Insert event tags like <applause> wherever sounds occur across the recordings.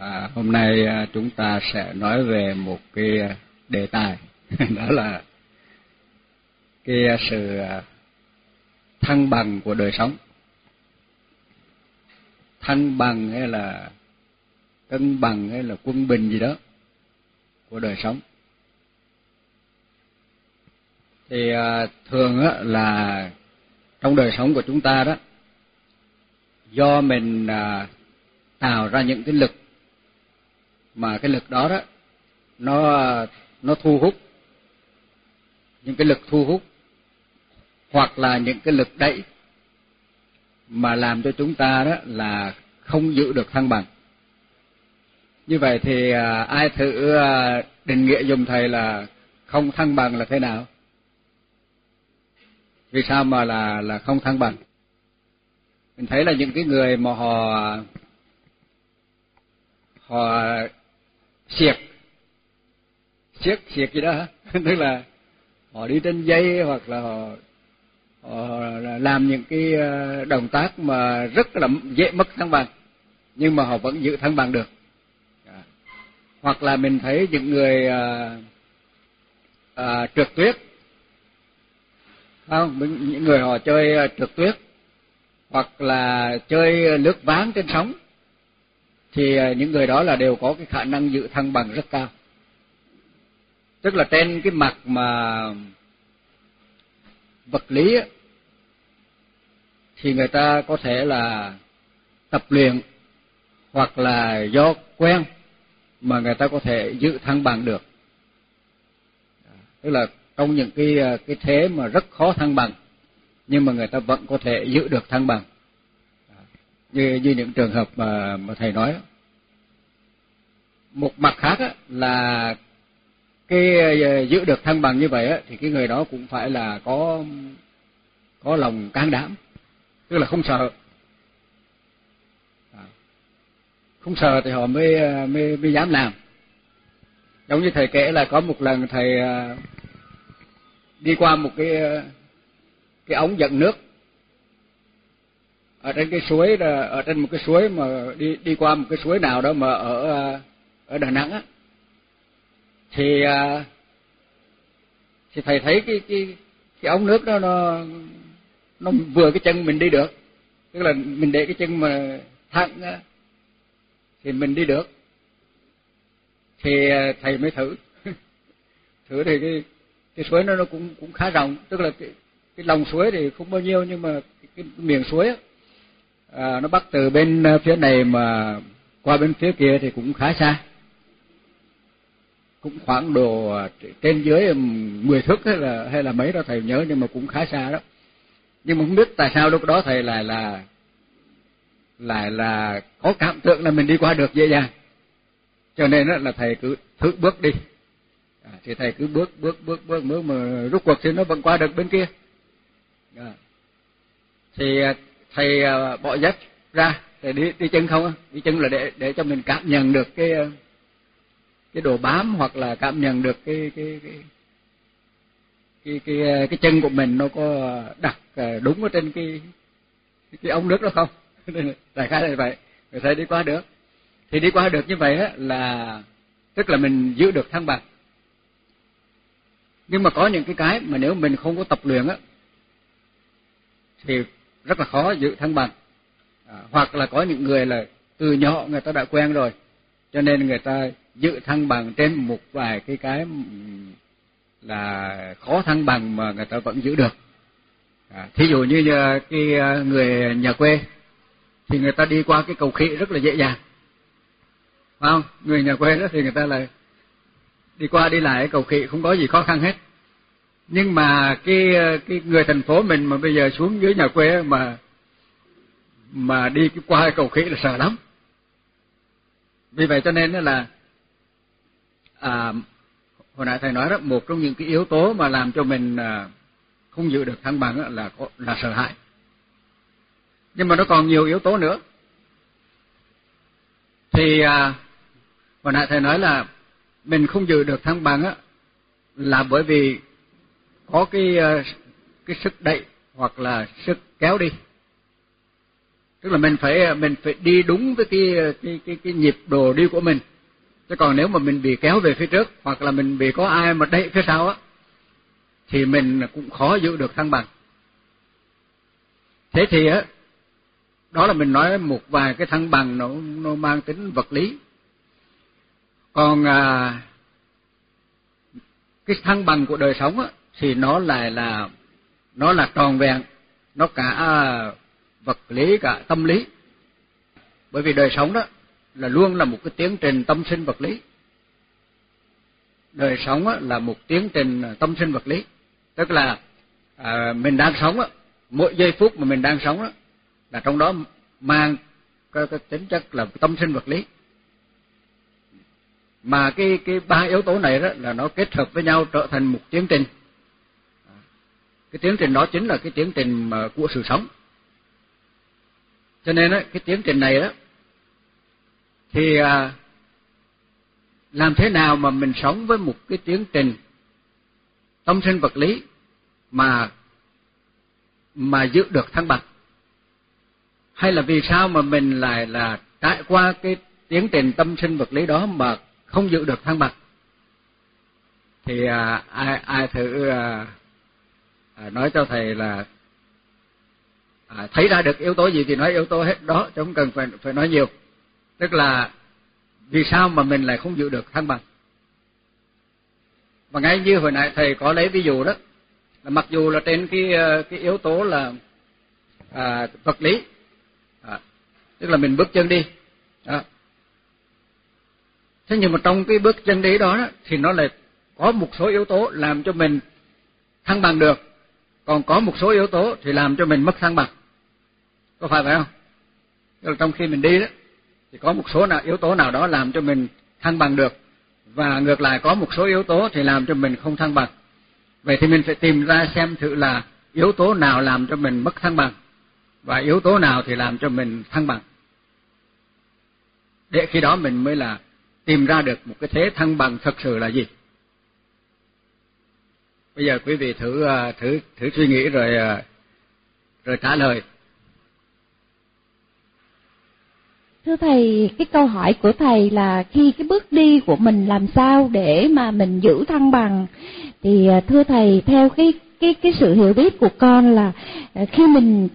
À, hôm nay à, chúng ta sẽ nói về một cái à, đề tài. <laughs> Đó là cái à, sự thăng bằng của đời sống. Thăng bằng hay là cân bằng hay là quân bình gì đó của đời sống. Thì thường á là trong đời sống của chúng ta đó do mình tạo ra những cái lực mà cái lực đó đó nó nó thu hút. Những cái lực thu hút hoặc là những cái lực đẩy mà làm cho chúng ta đó là không giữ được thăng bằng. Như vậy thì à, ai thử à, định nghĩa dùng thầy là không thăng bằng là thế nào? Vì sao mà là là không thăng bằng? Mình thấy là những cái người mà họ họ siệt. Siết siết gì đó hả? <laughs> Tức là họ đi trên dây hoặc là họ, họ làm những cái ờ, động tác mà rất là dễ mất thăng bằng nhưng mà họ vẫn giữ thăng bằng được. Dạ. Hoặc là mình thấy những người à, à, trượt tuyết. Không những người họ chơi trượt tuyết hoặc là chơi lướt ván trên sóng thì à, những người đó là đều có cái khả năng giữ thăng bằng rất cao. Tức là trên cái mặt mà vật lý ấy, thì người ta có thể là tập luyện hoặc là do quen mà người ta có thể giữ thăng bằng được. Tức là trong những cái à, cái thế mà rất khó thăng bằng nhưng mà người ta vẫn có thể giữ được thăng bằng như như những trường hợp mà mà thầy nói một mặt khác á, là cái ờ, giữ được thăng bằng như vậy á thì cái người đó cũng phải là có có lòng can đảm tức là không sợ. Không sợ thì họ mới ờ, mới mới dám làm. Giống như thầy kể là có một lần thầy ờ, đi qua một cái cái ống dẫn nước ở trên cái suối ở trên một cái suối mà đi đi qua một cái suối nào đó mà ở à, ở Đà Nẵng á thì à, thì thầy thấy cái cái cái ống nước đó nó nó vừa cái chân mình đi được. Tức là mình để cái chân mà thẳng á thì mình đi được. Thì à, thầy mới thử. <laughs> Thử thì cái cái suối nó nó cũng cũng khá rộng. Tức là cái cái lòng suối thì không bao nhiêu nhưng mà cái, cái miệng suối á à, nó bắt từ bên ờ, phía này mà qua bên phía kia thì cũng khá xa. Cũng khoảng độ ờ, trên dưới 10 thước hay là hay là mấy đó thầy nhớ nhưng mà cũng khá xa đó. Nhưng mà không biết tại sao lúc đó thầy lại là lại là có cảm tưởng là mình đi qua được dễ dàng. Cho nên đó là thầy cứ thử bước đi. À, thì thầy cứ bước bước bước bước bước mà rút cuộc thì nó vẫn qua được bên kia. À. thì ờ, thầy à, bỏ dép ra, thầy đi đi chân không đi chân là để để cho mình cảm nhận được cái à, cái đồ bám hoặc là cảm nhận được cái cái cái cái cái à, cái chân của mình nó có đặt đúng ở trên cái cái ống nước đó không? <laughs> Đại khái là vậy. Người thầy đi qua được. Thì đi qua được như vậy á, là, tức là mình giữ được thăng bằng. Nhưng mà có những cái cái mà nếu mình không có tập luyện á, thì rất là khó giữ thăng bằng. À, hoặc là có những người là từ nhỏ người ta đã quen rồi cho nên người ta giữ thăng bằng trên một vài cái cái là khó thăng bằng mà người ta vẫn giữ được. À, thí dụ như cái à, người nhà quê thì người ta đi qua cái cầu khỉ rất là dễ dàng. Phải không? Người nhà quê đó thì người ta là đi qua đi lại cầu khỉ không có gì khó khăn hết nhưng mà cái cái người thành phố mình mà bây giờ xuống dưới nhà quê mà mà đi qua cầu khỉ là sợ lắm. Vì vậy cho nên là à, hồi nãy thầy nói đó một trong những cái yếu tố mà làm cho mình à, không giữ được thăng bằng là là sợ hãi. Nhưng mà nó còn nhiều yếu tố nữa. Thì à, hồi nãy thầy nói là mình không giữ được thăng bằng á là bởi vì có cái ờ, cái sức đẩy hoặc là sức kéo đi. Tức là mình phải ờ, mình phải đi đúng với cái ờ, cái cái cái nhịp đồ đi của mình. Chứ còn nếu mà mình bị kéo về phía trước hoặc là mình bị có ai mà đẩy phía sau á thì mình cũng khó giữ được thăng bằng. Thế thì á đó là mình nói một vài cái thăng bằng nó nó mang tính vật lý. Còn à, cái thăng bằng của đời sống á thì nó lại là nó là tròn vẹn nó cả à, vật lý cả tâm lý. Bởi vì đời sống đó là luôn là một cái tiến trình tâm sinh vật lý. Đời sống á, là một tiến trình à, tâm sinh vật lý. Tức là à, mình đang sống á, mỗi giây phút mà mình đang sống á, là trong đó mang cái, cái tính chất là tâm sinh vật lý. Mà cái cái ba yếu tố này đó là nó kết hợp với nhau trở thành một tiến trình cái tiến trình đó chính là cái tiến trình mà của sự sống. Cho nên á cái tiến trình này đó thì à, làm thế nào mà mình sống với một cái tiến trình tâm sinh vật lý mà mà giữ được thăng bằng? Hay là vì sao mà mình lại là trải qua cái tiến trình tâm sinh vật lý đó mà không giữ được thăng bằng? Thì à, ai ai thử à, à, nói cho thầy là à, thấy ra được yếu tố gì thì nói yếu tố hết đó chứ không cần phải phải nói nhiều. Tức là vì sao mà mình lại không giữ được thăng bằng? Và ngay như hồi nãy thầy có lấy ví dụ đó là mặc dù là trên cái ờ, cái yếu tố là à, vật lý à, tức là mình bước chân đi đó. thế nhưng mà trong cái bước chân đi đó, đó thì nó lại có một số yếu tố làm cho mình thăng bằng được còn có một số yếu tố thì làm cho mình mất thăng bằng. Có phải vậy không? Tức là trong khi mình đi đó, thì có một số nào, yếu tố nào đó làm cho mình thăng bằng được. Và ngược lại, có một số yếu tố thì làm cho mình không thăng bằng. Vậy thì mình phải tìm ra xem thử là yếu tố nào làm cho mình mất thăng bằng. Và yếu tố nào thì làm cho mình thăng bằng. Để khi đó mình mới là tìm ra được một cái thế thăng bằng thật sự là gì? Bây giờ quý vị thử ờ, thử thử suy nghĩ rồi ờ, rồi trả lời. Thưa thầy, cái câu hỏi của thầy là khi cái bước đi của mình làm sao để mà mình giữ thăng bằng? Thì ờ, thưa thầy theo cái cái cái sự hiểu biết của con là khi mình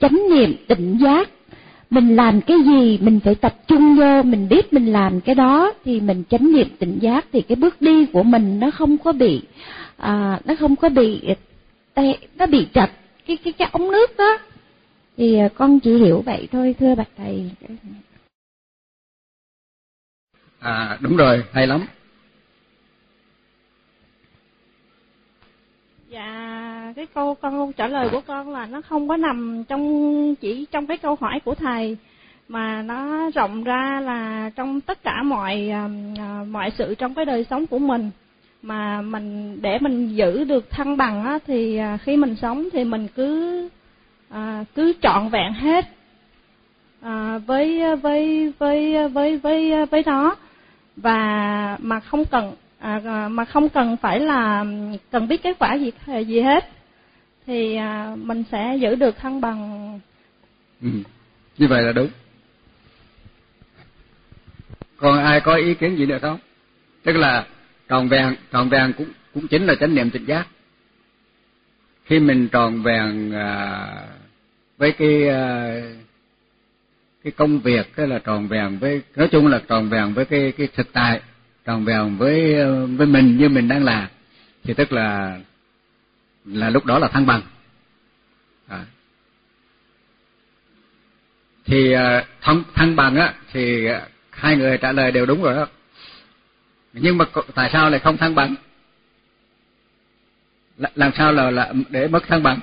chánh niệm tỉnh giác mình làm cái gì mình phải tập trung vô mình biết mình làm cái đó thì mình chánh niệm tỉnh giác thì cái bước đi của mình nó không có bị à, nó không có bị nó bị chặt cái cái cái ống nước đó. Thì à, con chỉ hiểu vậy thôi thưa bạch thầy. À đúng rồi hay lắm. Dạ cái câu con trả lời của con là nó không có nằm trong chỉ trong cái câu hỏi của thầy mà nó rộng ra là trong tất cả mọi à, mọi sự trong cái đời sống của mình mà mình để mình giữ được thăng bằng á, thì à, khi mình sống thì mình cứ à, cứ trọn vẹn hết à, với với với với với với nó. Và mà không cần à, à mà không cần phải là cần biết kết quả gì gì hết thì à, mình sẽ giữ được thăng bằng. Ừ. như vậy là đúng. Còn ai có ý kiến gì nữa không? Tức là tròn vẹn tròn vẹn cũng cũng chính là chánh niệm tỉnh giác. Khi mình tròn vẹn à, với cái à, cái công việc cái là tròn vẹn với nói chung là tròn vẹn với cái cái thực tại tròn vẹn với à, với mình như mình đang là thì tức là là lúc đó là thăng bằng. À. thì à, thăng thăng bằng á thì à, hai người trả lời đều đúng rồi đó nhưng mà tại sao lại không thăng bằng? Làm sao là là để mất thăng bằng?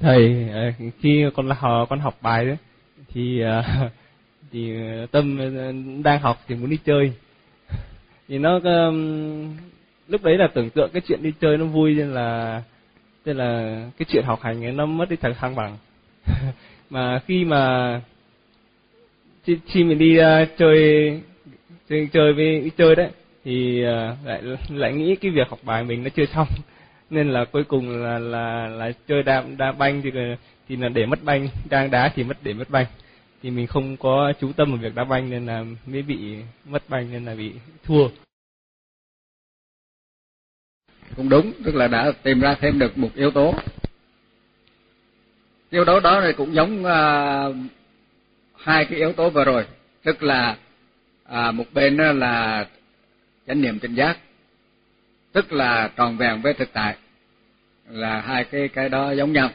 Thầy ờ, khi con là con học bài đó, thì ờ, <laughs> thì ờ, tâm đang học thì muốn đi chơi. <laughs> Thì nó lúc đấy là tưởng tượng cái chuyện đi chơi nó vui, nên là nên là cái chuyện học hành ấy nó mất đi thằng thăng bằng. <laughs> Mà khi mà khi, khi mình đi uh, chơi chơi chơi với chơi đấy thì uh, lại lại nghĩ cái việc học bài mình nó chưa xong. <laughs> Nên là cuối cùng là là là chơi đá đá banh thì thì là để mất banh đang đá thì mất để mất banh. Thì mình không có chú tâm vào việc đá banh nên là mới bị mất banh nên là bị thua. Cũng đúng tức là đã tìm ra thêm được một yếu tố. Yếu tố đó này cũng giống uh, hai cái yếu tố vừa rồi tức là à, một bên là chánh niệm tỉnh giác tức là tròn vẹn với thực tại là hai cái cái đó giống nhau.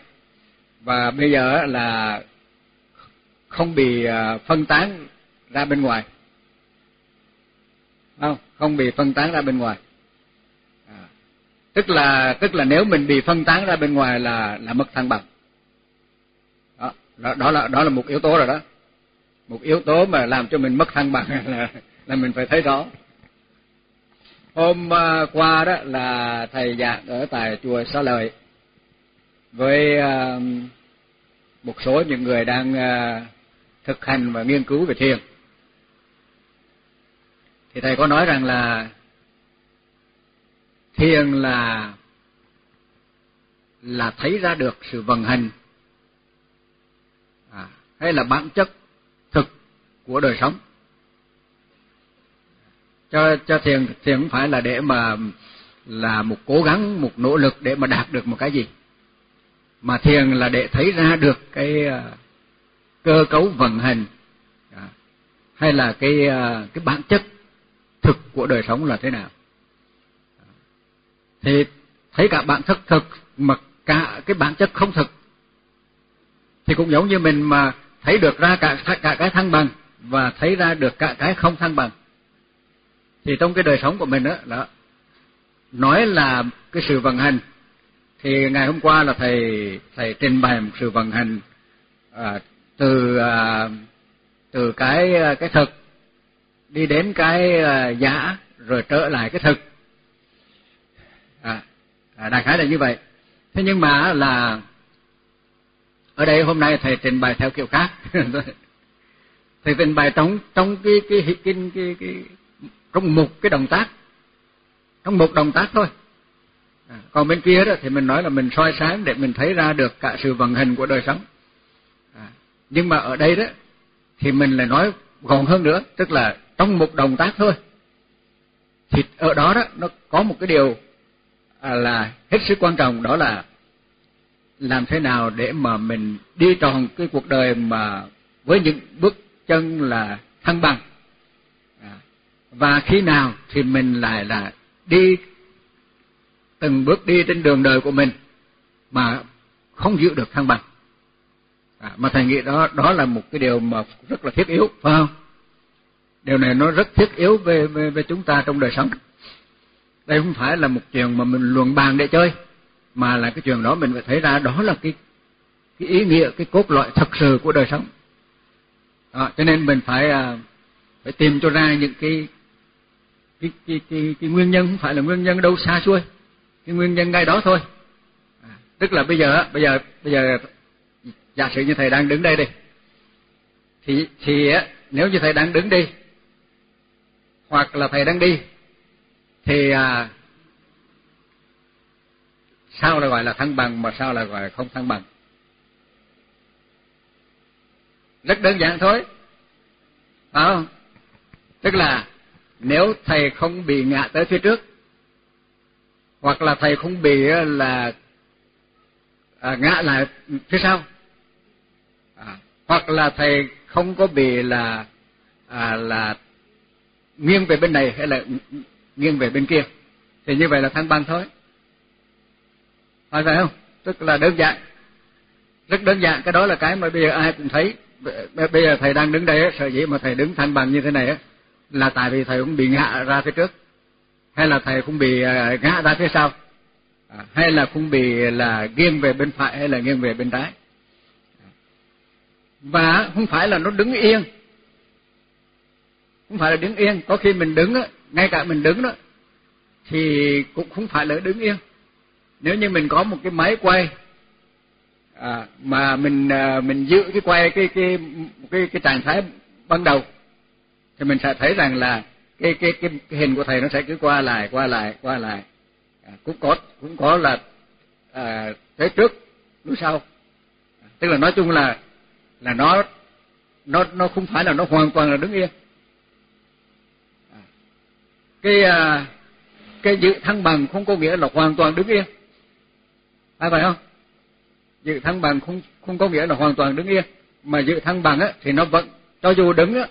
Và bây giờ là không bị à, phân tán ra bên ngoài. Không không bị phân tán ra bên ngoài. À, tức là tức là nếu mình bị phân tán ra bên ngoài là là mất thăng bằng. Đó, đó đó là đó là một yếu tố rồi đó một yếu tố mà làm cho mình mất thăng bằng <laughs> là là mình phải thấy rõ. Hôm à, qua đó là thầy giảng ở tại chùa Sa Lợi với à, một số những người đang à, thực hành và nghiên cứu về thiền. Thì thầy có nói rằng là thiền là là thấy ra được sự vận hành. À, hay là bản chất của đời sống. Cho cho thiền thiền không phải là để mà là một cố gắng, một nỗ lực để mà đạt được một cái gì. Mà thiền là để thấy ra được cái à, cơ cấu vận hành à, hay là cái à, cái bản chất thực của đời sống là thế nào. Thì thấy cả bản chất thực mà cả cái bản chất không thực, thì cũng giống như mình mà thấy được ra cả cả cái thăng bằng và thấy ra được cả cái không thăng bằng. Thì trong cái đời sống của mình đó, đó nói là cái sự vận hành. Thì ngày hôm qua là thầy thầy trình bày một sự vận hành à, từ à, từ cái à, cái thực đi đến cái à, giả rồi trở lại cái thực. À, à đại khái là như vậy. Thế nhưng mà là ở đây hôm nay thầy trình bày theo kiểu khác. <laughs> thầy trình bày trong trong cái cái cái cái, cái, cái trong một cái động tác trong một động tác thôi. À, còn bên kia đó thì mình nói là mình soi sáng để mình thấy ra được cả sự vận hành của đời sống. À, nhưng mà ở đây đó thì mình lại nói gọn hơn nữa tức là trong một động tác thôi. Thì ở đó đó nó có một cái điều à, là hết sức quan trọng đó là làm thế nào để mà mình đi tròn cái cuộc đời mà với những bước chân là thăng bằng. À, và khi nào thì mình lại là đi từng bước đi trên đường đời của mình mà không giữ được thăng bằng. À, mà thầy nghĩ đó đó là một cái điều mà rất là thiết yếu phải không? Điều này nó rất thiết yếu về về, về chúng ta trong đời sống. Đây không phải là một chuyện mà mình luận bàn để chơi mà là cái chuyện đó mình phải thấy ra đó là cái cái ý nghĩa cái cốt lõi thật sự của đời sống đó, cho nên mình phải à, phải tìm cho ra những cái cái cái cái cái nguyên nhân không phải là nguyên nhân đâu xa xôi. Cái nguyên nhân ngay đó thôi. À, tức là bây giờ bây giờ bây giờ giả sử như thầy đang đứng đây đi thì thì nếu như thầy đang đứng đi hoặc là thầy đang đi thì à, sao là gọi là thăng bằng mà sao là gọi là không thăng bằng? Rất đơn giản thôi. Phải không? Tức là nếu thầy không bị ngã tới phía trước hoặc là thầy không bị ờ, là à, ngã lại phía sau à, hoặc là thầy không có bị là à, là nghiêng về bên này hay là nghiêng về bên kia thì như vậy là thăng bằng thôi. Phải phải không? Tức là đơn giản. Rất đơn giản cái đó là cái mà bây giờ ai cũng thấy bây giờ thầy đang đứng đây sở dĩ mà thầy đứng thanh bằng như thế này á, là tại vì thầy cũng bị ngã ra phía trước. Hay là thầy cũng bị à, ngã ra phía sau. À, hay là cũng bị, là nghiêng về bên phải, hay là nghiêng về bên trái. Và không phải là nó đứng yên. Không phải là đứng yên. Có khi mình đứng á, ngay cả mình đứng đó, thì cũng không phải là đứng yên. Nếu như mình có một cái máy quay à, mà mình à, mình giữ cái quay cái cái cái cái trạng thái ban đầu thì mình sẽ thấy rằng là cái cái cái, cái hình của thầy nó sẽ cứ qua lại qua lại qua lại. À, cũng có cũng có là à, thế trước lúc sau. Tức là nói chung là là nó nó nó không phải là nó hoàn toàn là đứng yên. À, cái à, cái dự thăng bằng không có nghĩa là hoàn toàn đứng yên. Phải vậy không? Dự thăng bằng không không có nghĩa là hoàn toàn đứng yên. Mà dự thăng bằng á thì nó vẫn cho dù đứng á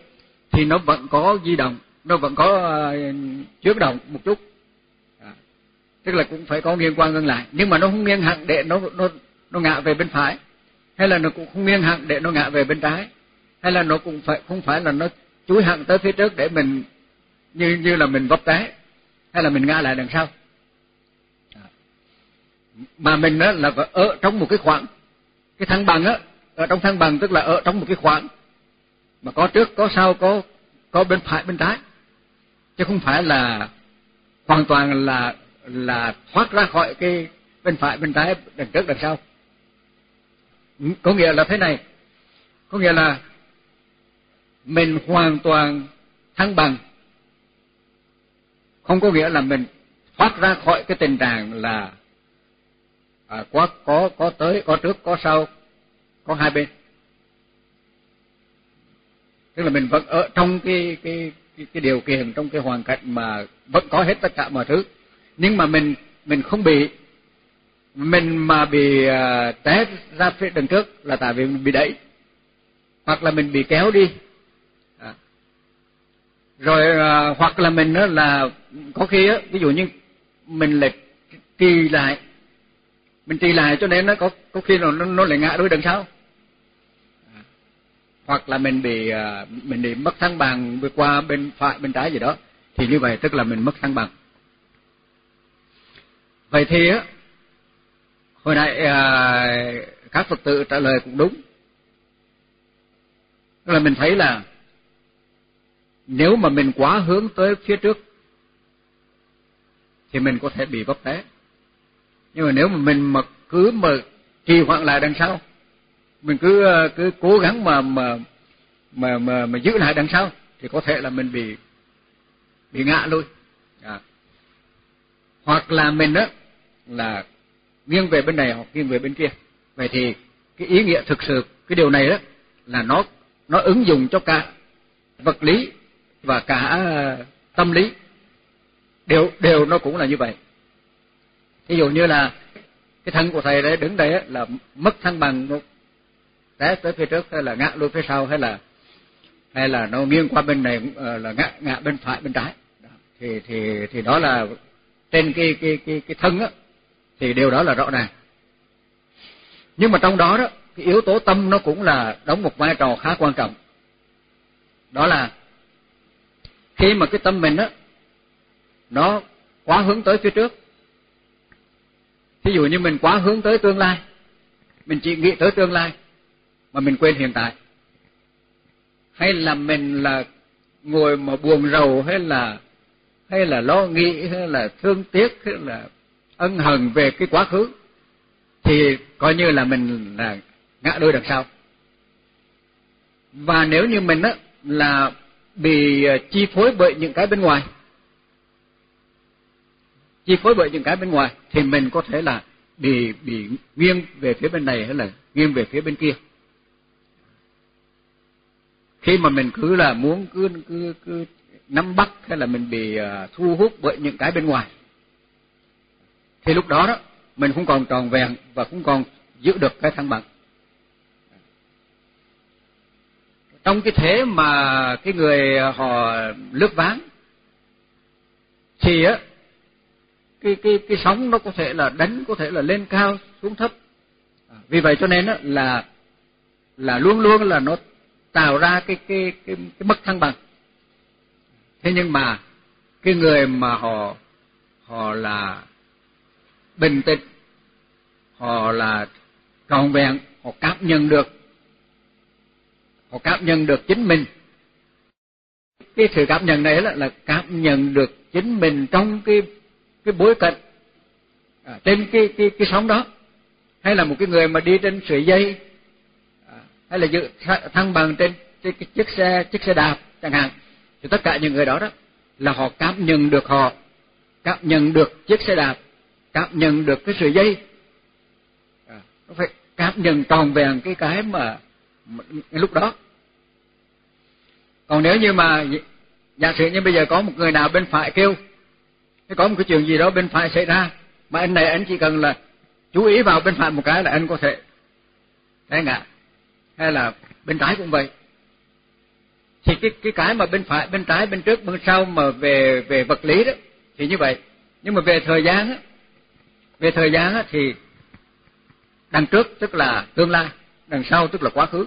thì nó vẫn có di động nó vẫn có ờ, uh, trước động một chút. À, tức là cũng phải có nghiêng qua ngưng lại. Nhưng mà nó không nghiêng hẳn để nó nó nó ngã về bên phải. Hay là nó cũng không nghiêng hẳn để nó ngã về bên trái. Hay là nó cũng phải không phải là nó chúi hẳn tới phía trước để mình như như là mình vấp té hay là mình ngã lại đằng sau mà mình đó là ở trong một cái khoảng. Cái thăng bằng á, ở trong thăng bằng tức là ở trong một cái khoảng. Mà có trước, có sau, có có bên phải, bên trái. Chứ không phải là hoàn toàn là là thoát ra khỏi cái bên phải, bên trái, đằng trước, đằng sau. Có nghĩa là thế này. Có nghĩa là mình hoàn toàn thăng bằng. Không có nghĩa là mình thoát ra khỏi cái tình trạng là à, có có có tới có trước có sau có hai bên. Tức là mình vẫn ở trong cái cái cái, cái điều kiện trong cái hoàn cảnh mà vẫn có hết tất cả mọi thứ. Nhưng mà mình mình không bị mình mà bị uh, té ra phía đằng trước là tại vì mình bị đẩy. Hoặc là mình bị kéo đi. À. rồi uh, hoặc là mình đó là có khi á ví dụ như mình lại trì lại mình trì lại cho nên nó có có khi nó nó lại ngã đôi đằng sau. Hoặc là mình bị à, mình bị mất thăng bằng vượt qua bên phải, bên trái gì đó, thì như vậy tức là mình mất thăng bằng. Vậy thì á, hồi nãy à, các phật tử trả lời cũng đúng. Tức là mình thấy là nếu mà mình quá hướng tới phía trước, thì mình có thể bị vấp té nhưng mà nếu mà mình mà cứ mà trì hoãn lại đằng sau mình cứ ờ, cứ cố gắng mà mà mà mà, mà giữ lại đằng sau thì có thể là mình bị bị ngã luôn à. Dạ. hoặc là mình đó là nghiêng về bên này hoặc nghiêng về bên kia. Vậy thì cái ý nghĩa thực sự cái điều này đó là nó nó ứng dụng cho cả vật lý và cả ờ, tâm lý. Đều đều nó cũng là như vậy ví dụ như là cái thân của thầy đấy đứng đây là mất thăng bằng té tới phía trước, hay là ngã lui phía sau, hay là hay là nó nghiêng qua bên này ờ, là ngã ngã bên phải, bên trái. Thì thì thì đó là trên cái cái cái cái thân á, thì điều đó là rõ ràng. Nhưng mà trong đó đó, cái yếu tố tâm nó cũng là đóng một vai trò khá quan trọng. Đó là khi mà cái tâm mình á, nó quá hướng tới phía trước ví dụ như mình quá hướng tới tương lai, mình chỉ nghĩ tới tương lai mà mình quên hiện tại. Hay là mình là ngồi mà buồn rầu, hay là hay là lo nghĩ, hay là thương tiếc, hay là ân hận về cái quá khứ, thì coi như là mình là ngã đôi đằng sau. Và nếu như mình á, là bị ờ, chi phối bởi những cái bên ngoài chi phối bởi những cái bên ngoài thì mình có thể là bị bị nghiêng về phía bên này hay là nghiêng về phía bên kia. Khi mà mình cứ là muốn cứ cứ cứ nắm bắt hay là mình bị à, thu hút bởi những cái bên ngoài, thì lúc đó đó mình không còn tròn vẹn và không còn giữ được cái thăng bằng. Trong cái thế mà cái người à, họ lướt ván thì á cái cái cái sóng nó có thể là đánh có thể là lên cao xuống thấp. À, vì vậy cho nên là là luôn luôn là nó tạo ra cái cái cái, cái mất thăng bằng. Thế nhưng mà cái người mà họ họ là bình tĩnh họ là trọn vẹn họ cảm nhận được họ cảm nhận được chính mình. Cái sự cảm nhận này là, là cảm nhận được chính mình trong cái cái bối cảnh à, trên cái cái cái sóng đó hay là một cái người mà đi trên sợi dây à, hay là dự thăng bằng trên, trên cái chiếc xe chiếc xe đạp chẳng hạn thì tất cả những người đó đó là họ cảm nhận được họ cảm nhận được chiếc xe đạp cảm nhận được cái sợi dây. À, nó phải cảm nhận tròn vẹn cái cái mà, mà lúc đó. Còn nếu như mà giả sử như bây giờ có một người nào bên phải kêu có một cái chuyện gì đó bên phải xảy ra. Mà anh này, anh chỉ cần là chú ý vào bên phải một cái là anh có thể thấy ngã. Hay là bên trái cũng vậy. Thì cái cái cái mà bên phải, bên trái, bên trước, bên sau mà về về vật lý đó, thì như vậy. Nhưng mà về thời gian á, về thời gian á thì đằng trước tức là tương lai, đằng sau tức là quá khứ.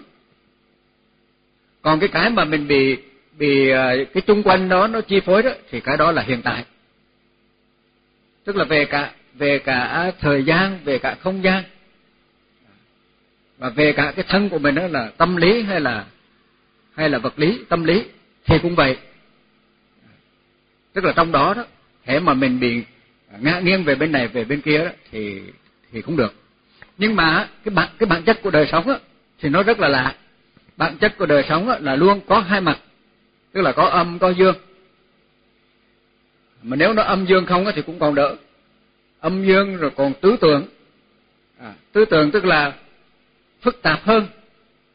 Còn cái cái mà mình bị bị à, cái chung quanh đó nó chi phối đó, thì cái đó là hiện tại tức là về cả về cả thời gian về cả không gian. Và về cả cái thân của mình đó là tâm lý hay là hay là vật lý tâm lý thì cũng vậy. Tức là trong đó đó thể mà mình bị ngã nghiêng về bên này về bên kia đó thì thì cũng được. Nhưng mà cái bản cái bản chất của đời sống đó, thì nó rất là lạ. Bản chất của đời sống là luôn có hai mặt. Tức là có âm có dương mà nếu nó âm dương không thì cũng còn đỡ âm dương rồi còn tứ tượng. À, tứ tượng tức là phức tạp hơn.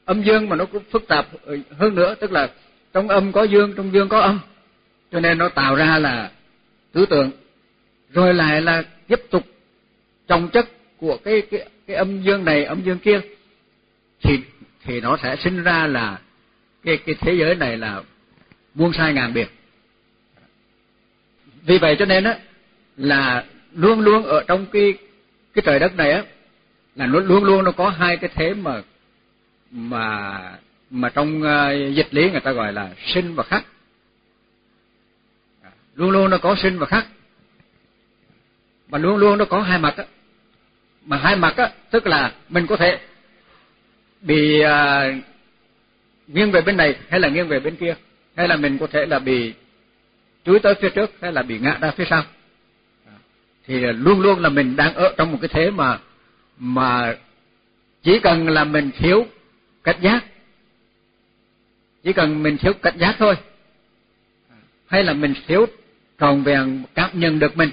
Âm dương mà nó cũng phức tạp ừ, hơn nữa tức là trong âm có dương trong dương có âm. Cho nên nó tạo ra là tứ tượng. Rồi lại là tiếp tục trồng chất của cái cái cái âm dương này âm dương kia thì thì nó sẽ sinh ra là cái cái thế giới này là muôn sai ngàn biệt vì vậy cho nên á là luôn luôn ở trong cái cái trời đất này á là nó luôn luôn nó có hai cái thế mà mà mà trong uh, dịch lý người ta gọi là sinh và khắc. Luôn luôn nó có sinh và khắc. Mà luôn luôn nó có hai mặt á. Mà hai mặt á tức là mình có thể bị uh, nghiêng về bên này hay là nghiêng về bên kia hay là mình có thể là bị chúi tới phía trước hay là bị ngã ra phía sau? Thì luôn luôn là mình đang ở trong một cái thế mà mà chỉ cần là mình thiếu cảnh giác, chỉ cần mình thiếu cảnh giác thôi, hay là mình thiếu tròn vẹn cảm nhận được mình.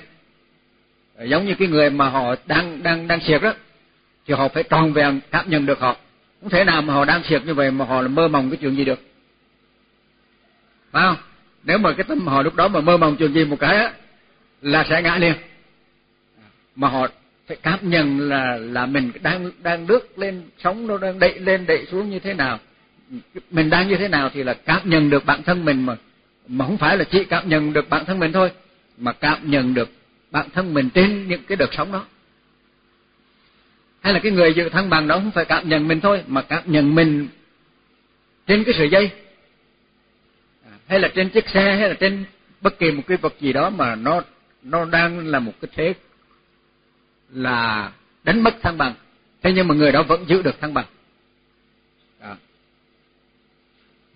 Giống như cái người mà họ đang đang đang siệt đó, thì họ phải tròn vẹn cảm nhận được họ. Không thể nào mà họ đang siệt như vậy mà họ là mơ mộng cái chuyện gì được. Phải không? Nếu mà cái tâm họ lúc đó mà mơ mộng chuyện gì một cái á, là sẽ ngã liền. Mà họ phải cảm nhận là là mình đang đang lướt lên sóng nó đang đậy lên, đậy xuống như thế nào. Mình đang như thế nào thì là cảm nhận được bản thân mình mà mà không phải là chỉ cảm nhận được bản thân mình thôi, mà cảm nhận được bản thân mình trên những cái đợt sóng đó. Hay là cái người dự thăng bằng đó không phải cảm nhận mình thôi, mà cảm nhận mình trên cái sợi dây hay là trên chiếc xe hay là trên bất kỳ một cái vật gì đó mà nó nó đang là một cái thế là đánh mất thăng bằng. Thế nhưng mà người đó vẫn giữ được thăng bằng. Đó.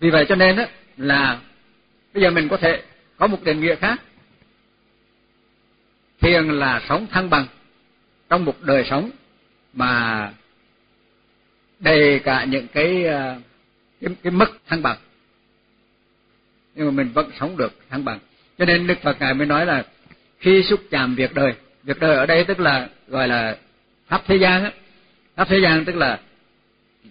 vì vậy cho nên á là bây giờ mình có thể có một định nghĩa khác. Thiền là sống thăng bằng trong một đời sống mà đầy cả những cái à, cái, cái mất thăng bằng nhưng mà mình vẫn sống được thăng bằng. Cho nên đức phật ngài mới nói là khi xúc chạm việc đời việc đời ở đây tức là gọi là pháp thế gian á. Pháp thế gian tức là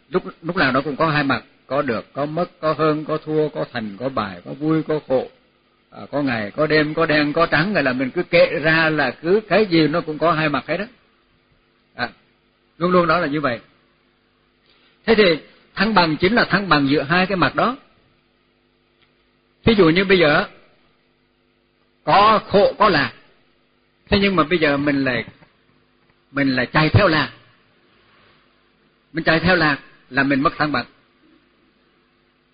lúc lúc nào nó cũng có hai mặt có được có mất có hơn có thua có thành có bài có vui có khổ. À, có ngày có đêm có đen có trắng gọi là mình cứ kể ra là cứ cái gì nó cũng có hai mặt hết đó à, luôn luôn đó là như vậy. Thế thì thăng bằng chính là thăng bằng giữa hai cái mặt đó thí dụ như bây giờ có khổ có lạc. Thế nhưng mà bây giờ mình lại mình lại chạy theo lạc. Mình chạy theo lạc là mình mất thăng bằng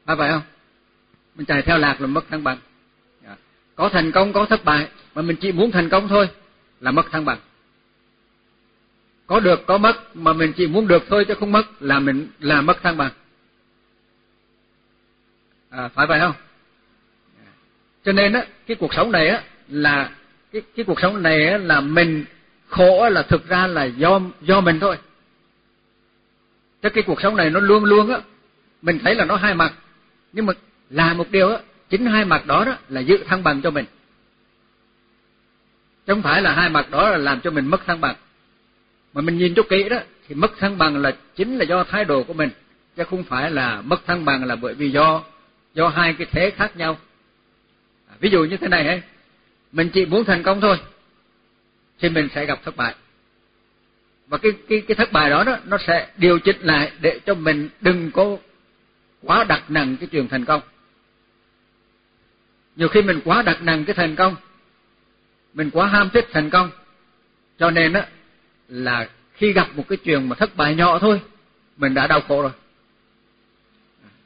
phải vậy không? Mình chạy theo lạc là mất thăng bằng dạ. có thành công có thất bại mà mình chỉ muốn thành công thôi là mất thăng bằng có được có mất mà mình chỉ muốn được thôi chứ không mất là mình là mất thăng bằng à, phải vậy không cho nên á, cái cuộc sống này á, là, cái cái cuộc sống này á, là mình khổ là thực ra là do do mình thôi. Chứ cái cuộc sống này nó luôn luôn á, mình thấy là nó hai mặt. Nhưng mà là một điều á, chính hai mặt đó đó là giữ thăng bằng cho mình. Chứ không phải là hai mặt đó là làm cho mình mất thăng bằng. Mà mình nhìn cho kỹ đó, thì mất thăng bằng là chính là do thái độ của mình, chứ không phải là mất thăng bằng là bởi vì do do hai cái thế khác nhau ví dụ như thế này ấy, mình chỉ muốn thành công thôi, thì mình sẽ gặp thất bại. Và cái cái cái thất bại đó đó, nó sẽ điều chỉnh lại để cho mình đừng có quá đặt nặng cái chuyện thành công. Nhiều khi mình quá đặt nặng cái thành công, mình quá ham thích thành công, cho nên á, là khi gặp một cái chuyện mà thất bại nhỏ thôi, mình đã đau khổ rồi.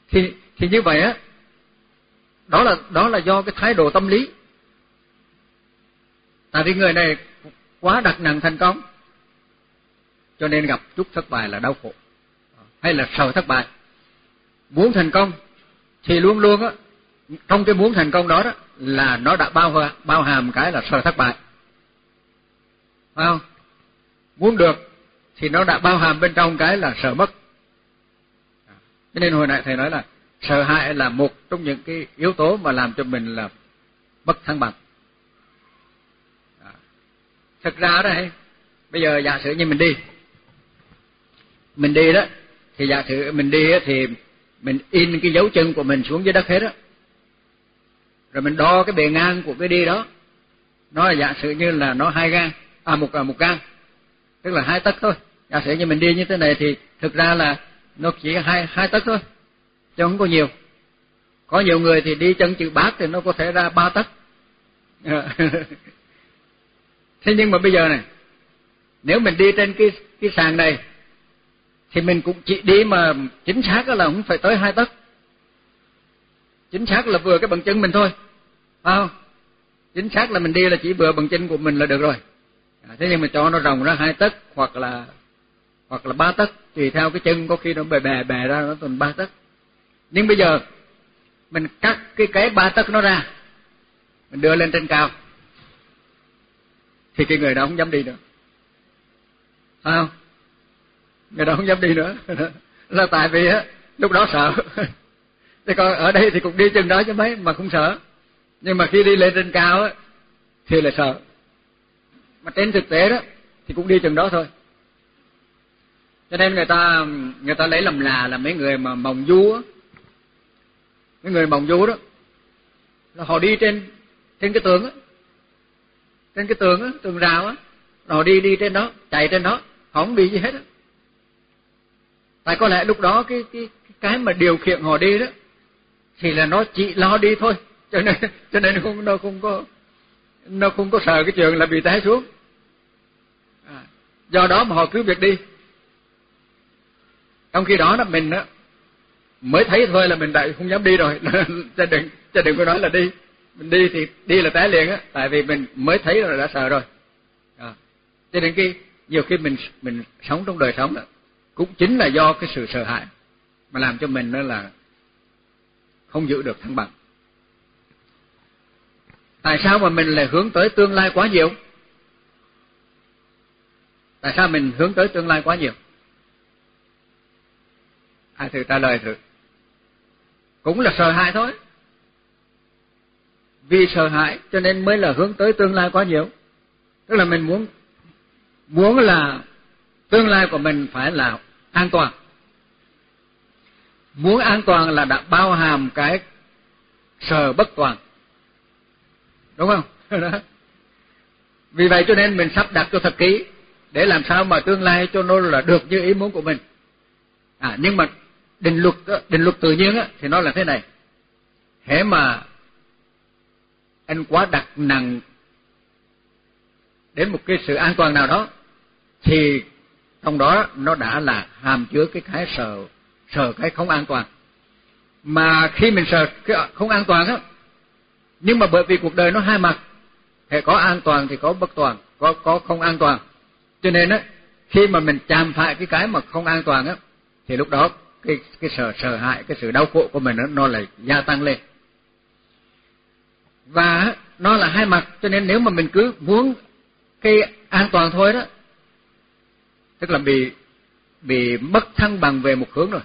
Thì thì như vậy á đó là đó là do cái thái độ tâm lý. Tại vì người này quá đặt nặng thành công, cho nên gặp chút thất bại là đau khổ, hay là sợ thất bại. Muốn thành công thì luôn luôn á, trong cái muốn thành công đó đó, là nó đã bao bao hàm cái là sợ thất bại. Phải không? Muốn được thì nó đã bao hàm bên trong cái là sợ mất. Cho nên hồi nãy thầy nói là sợ hãi là một trong những cái yếu tố mà làm cho mình là mất thăng bằng. À, thực ra đây, bây giờ giả sử như mình đi. Mình đi đó thì giả sử mình đi thì mình in cái dấu chân của mình xuống dưới đất hết á. Rồi mình đo cái bề ngang của cái đi đó. Nó là giả sử như là nó hai gang à một à, một gang. Tức là hai tấc thôi. Giả sử như mình đi như thế này thì thực ra là nó chỉ hai hai tấc thôi chứ không có nhiều. Có nhiều người thì đi chân chữ bát thì nó có thể ra ba tấc. <laughs> Thế nhưng mà bây giờ này, nếu mình đi trên cái cái sàn này, thì mình cũng chỉ đi mà chính xác là không phải tới hai tấc. Chính xác là vừa cái bằng chân mình thôi. Phải không? Chính xác là mình đi là chỉ vừa bằng chân của mình là được rồi. À, thế nhưng mà cho nó rộng ra hai tấc hoặc là hoặc là ba tấc, tùy theo cái chân có khi nó bè bè bè ra nó thành ba tấc nhưng bây giờ, mình cắt cái cái ba tấc nó ra, mình đưa lên trên cao, thì cái người đó không dám đi nữa. Phải không? Người đó không dám đi nữa. <laughs> Là tại vì á, lúc đó sợ. <laughs> Thế còn ở đây thì cũng đi chừng đó chứ mấy, mà không sợ. Nhưng mà khi đi lên trên cao á, thì là sợ. Mà trên thực tế đó, thì cũng đi chừng đó thôi. Cho nên người ta người ta lấy làm là là mấy người mà mồng du á cái người mộng du đó là họ đi trên trên cái tường á. Trên cái tường á tường rào á họ đi đi trên đó chạy trên đó họ không bị gì hết á. Tại có lẽ lúc đó cái cái cái mà điều khiển họ đi đó thì là nó chỉ lo đi thôi. <laughs> Cho nên cho nên không nó không có nó không có sợ cái chuyện là bị té xuống. À, do đó mà họ cứ việc đi. Trong khi đó là mình á mới thấy thôi là mình đã không dám đi rồi. <laughs> Cho đừng cho đừng có nói là đi. Mình đi thì đi là té liền á. Tại vì mình mới thấy rồi đã sợ rồi. À. cho nên cái nhiều khi mình mình sống trong đời sống đó, cũng chính là do cái sự sợ hãi mà làm cho mình đó là không giữ được thăng bằng. Tại sao mà mình lại hướng tới tương lai quá nhiều? Tại sao mình hướng tới tương lai quá nhiều? Ai thử trả lời thử cũng là sợ hãi thôi. Vì sợ hãi cho nên mới là hướng tới tương lai quá nhiều. Tức là mình muốn muốn là tương lai của mình phải là an toàn. Muốn an toàn là đã bao hàm cái sợ bất toàn. Đúng không? <laughs> Vì vậy cho nên mình sắp đặt cho thật kỹ để làm sao mà tương lai cho nó là được như ý muốn của mình. À nhưng mà định luật định luật tự nhiên á, thì nó là thế này. Hễ mà anh quá đặt nặng đến một cái sự an toàn nào đó, thì trong đó nó đã là hàm chứa cái cái sợ sợ cái không an toàn. Mà khi mình sợ cái không an toàn á, nhưng mà bởi vì cuộc đời nó hai mặt hệ có an toàn thì có bất toàn, có có không an toàn. Cho nên á, khi mà mình chạm phải cái cái mà không an toàn á, thì lúc đó cái cái sợ sợ hãi cái sự đau khổ của mình nó nó lại gia tăng lên. Và nó là hai mặt cho nên nếu mà mình cứ muốn cái an toàn thôi đó tức là bị bị mất thăng bằng về một hướng rồi.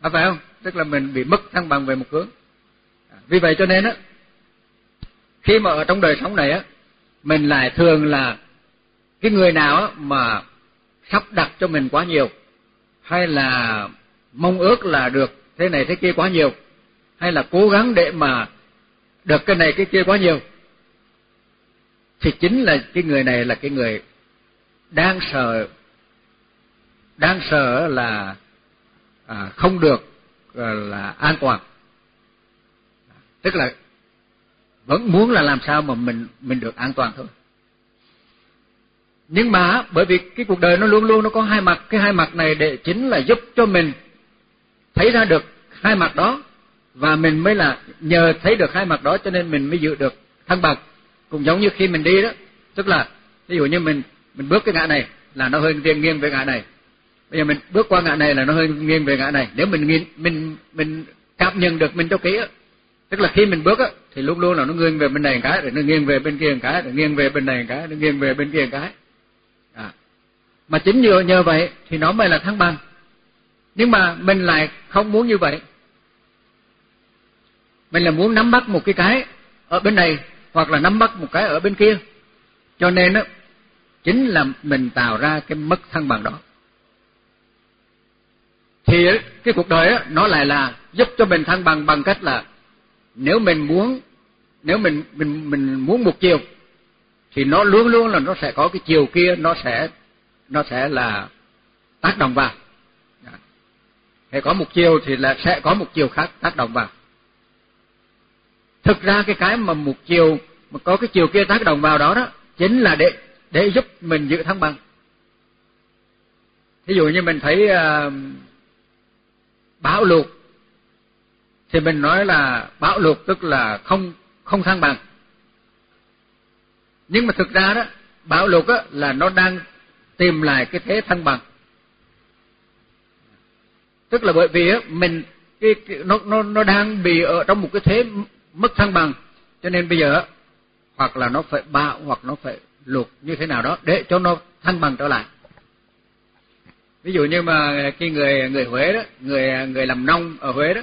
À, phải không? Tức là mình bị mất thăng bằng về một hướng. À, vì vậy cho nên á khi mà ở trong đời sống này á mình lại thường là cái người nào á mà sắp đặt cho mình quá nhiều hay là mong ước là được thế này thế kia quá nhiều? Hay là cố gắng để mà được cái này cái kia quá nhiều? Thì chính là cái người này là cái người đang sợ đang sợ là à, không được à, là an toàn. Tức là vẫn muốn là làm sao mà mình mình được an toàn thôi nhưng mà, bởi vì cái cuộc đời nó luôn luôn nó có hai mặt, cái hai mặt này để chính là giúp cho mình thấy ra được hai mặt đó, và mình mới là nhờ thấy được hai mặt đó cho nên mình mới giữ được thăng bằng. Cũng giống như khi mình đi đó, tức là, ví dụ như mình mình bước cái ngã này là nó hơi nghiêng nghiêng về ngã này. Bây giờ mình bước qua ngã này là nó hơi nghiêng về ngã này. Nếu mình nghiêng, mình mình cảm nhận được mình cho kỹ á, tức là khi mình bước á, thì luôn luôn là nó nghiêng về bên này một cái, rồi nó nghiêng về bên kia một cái, rồi nghiêng về bên này một cái nó nghiêng về bên kia một cái mà chính nhờ nhờ vậy thì nó mới là thăng bằng nhưng mà mình lại không muốn như vậy. Mình là muốn nắm bắt một cái cái ở bên này hoặc là nắm bắt một cái ở bên kia. Cho nên á, chính là mình tạo ra cái mất thăng bằng đó. Thì cái cuộc đời á, nó lại là giúp cho mình thăng bằng bằng cách là nếu mình muốn, nếu mình mình mình muốn một chiều, thì nó luôn luôn là nó sẽ có cái chiều kia, nó sẽ nó sẽ là tác động vào. Dạ. Hay có một chiều thì là sẽ có một chiều khác tác động vào. Thực ra cái cái mà một chiều mà có cái chiều kia tác động vào đó đó chính là để để giúp mình giữ thăng bằng. Ví dụ như mình thấy uh, bão lụt thì mình nói là bão lụt tức là không không thăng bằng. Nhưng mà thực ra đó bão lụt á là nó đang tìm lại cái thế thăng bằng. Tức là bởi vì á mình cái, cái nó nó nó đang bị ở trong một cái thế mất thăng bằng. Cho nên bây giờ hoặc là nó phải bạo hoặc nó phải lụt như thế nào đó để cho nó thăng bằng trở lại. Ví dụ như mà cái người người Huế đó người người làm nông ở Huế đó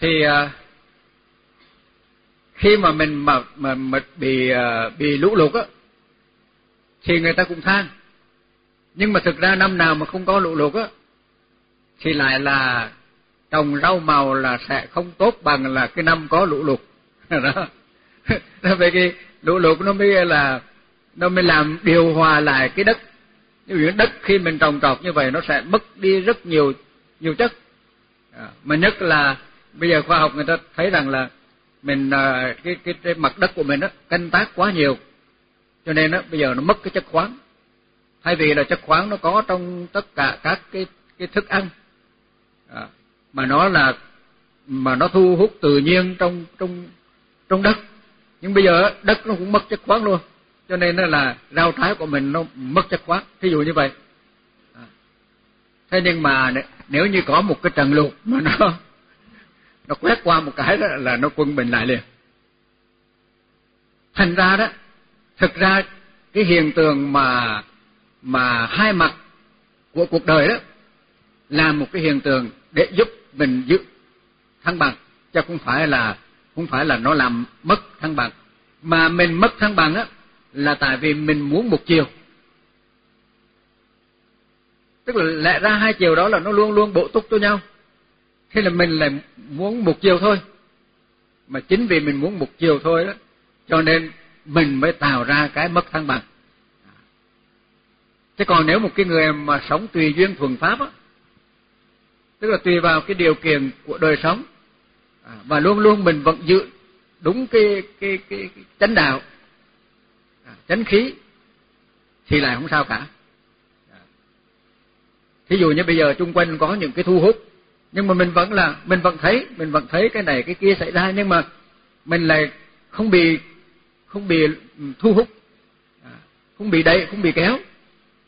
Thì uh, khi mà mình mà mà, mà bị uh, bị lũ lụt á thì người ta cũng than. Nhưng mà thực ra năm nào mà không có lũ lụt á thì lại là trồng rau màu là sẽ không tốt bằng là cái năm có lũ lụt. <laughs> Đó. <laughs> Đó về cái lũ lụt nó mới là nó mới làm điều hòa lại cái đất. Ví dụ đất khi mình trồng trọt như vậy nó sẽ mất đi rất nhiều nhiều chất. À, mà nhất là bây giờ khoa học người ta thấy rằng là mình à, cái cái, cái mặt đất của mình nó canh tác quá nhiều. Cho nên đó bây giờ nó mất cái chất khoáng. Thay vì là chất khoáng nó có trong tất cả các cái cái thức ăn à, mà nó là mà nó thu hút tự nhiên trong trong trong đất. Nhưng bây giờ đất nó cũng mất chất khoáng luôn. Cho nên nó là rau trái của mình nó mất chất khoáng. Thí dụ như vậy. À. thế nhưng mà nếu như có một cái trận lụt mà nó nó quét qua một cái đó là nó quân bình lại liền. Thành ra đó, thực ra cái hiện tượng mà mà hai mặt của cuộc đời đó là một cái hiện tượng để giúp mình giữ thăng bằng, chứ không phải là, không phải là nó làm mất thăng bằng. Mà mình mất thăng bằng á là tại vì mình muốn một chiều. Tức là lẽ ra hai chiều đó là nó luôn luôn bổ túc cho nhau thế là mình lại muốn một chiều thôi. Mà chính vì mình muốn một chiều thôi đó cho nên mình mới tạo ra cái mất thăng bằng thế còn nếu một cái người mà sống tùy duyên thuần pháp á tức là tùy vào cái điều kiện của đời sống à, và luôn luôn mình vẫn giữ đúng cái cái cái, cái chánh đạo à, chánh khí thì lại không sao cả. Thí dụ như bây giờ chung quanh có những cái thu hút nhưng mà mình vẫn là mình vẫn thấy mình vẫn thấy cái này cái kia xảy ra. Nhưng mà mình lại không bị không bị ừ, thu hút à, không bị đẩy không bị kéo.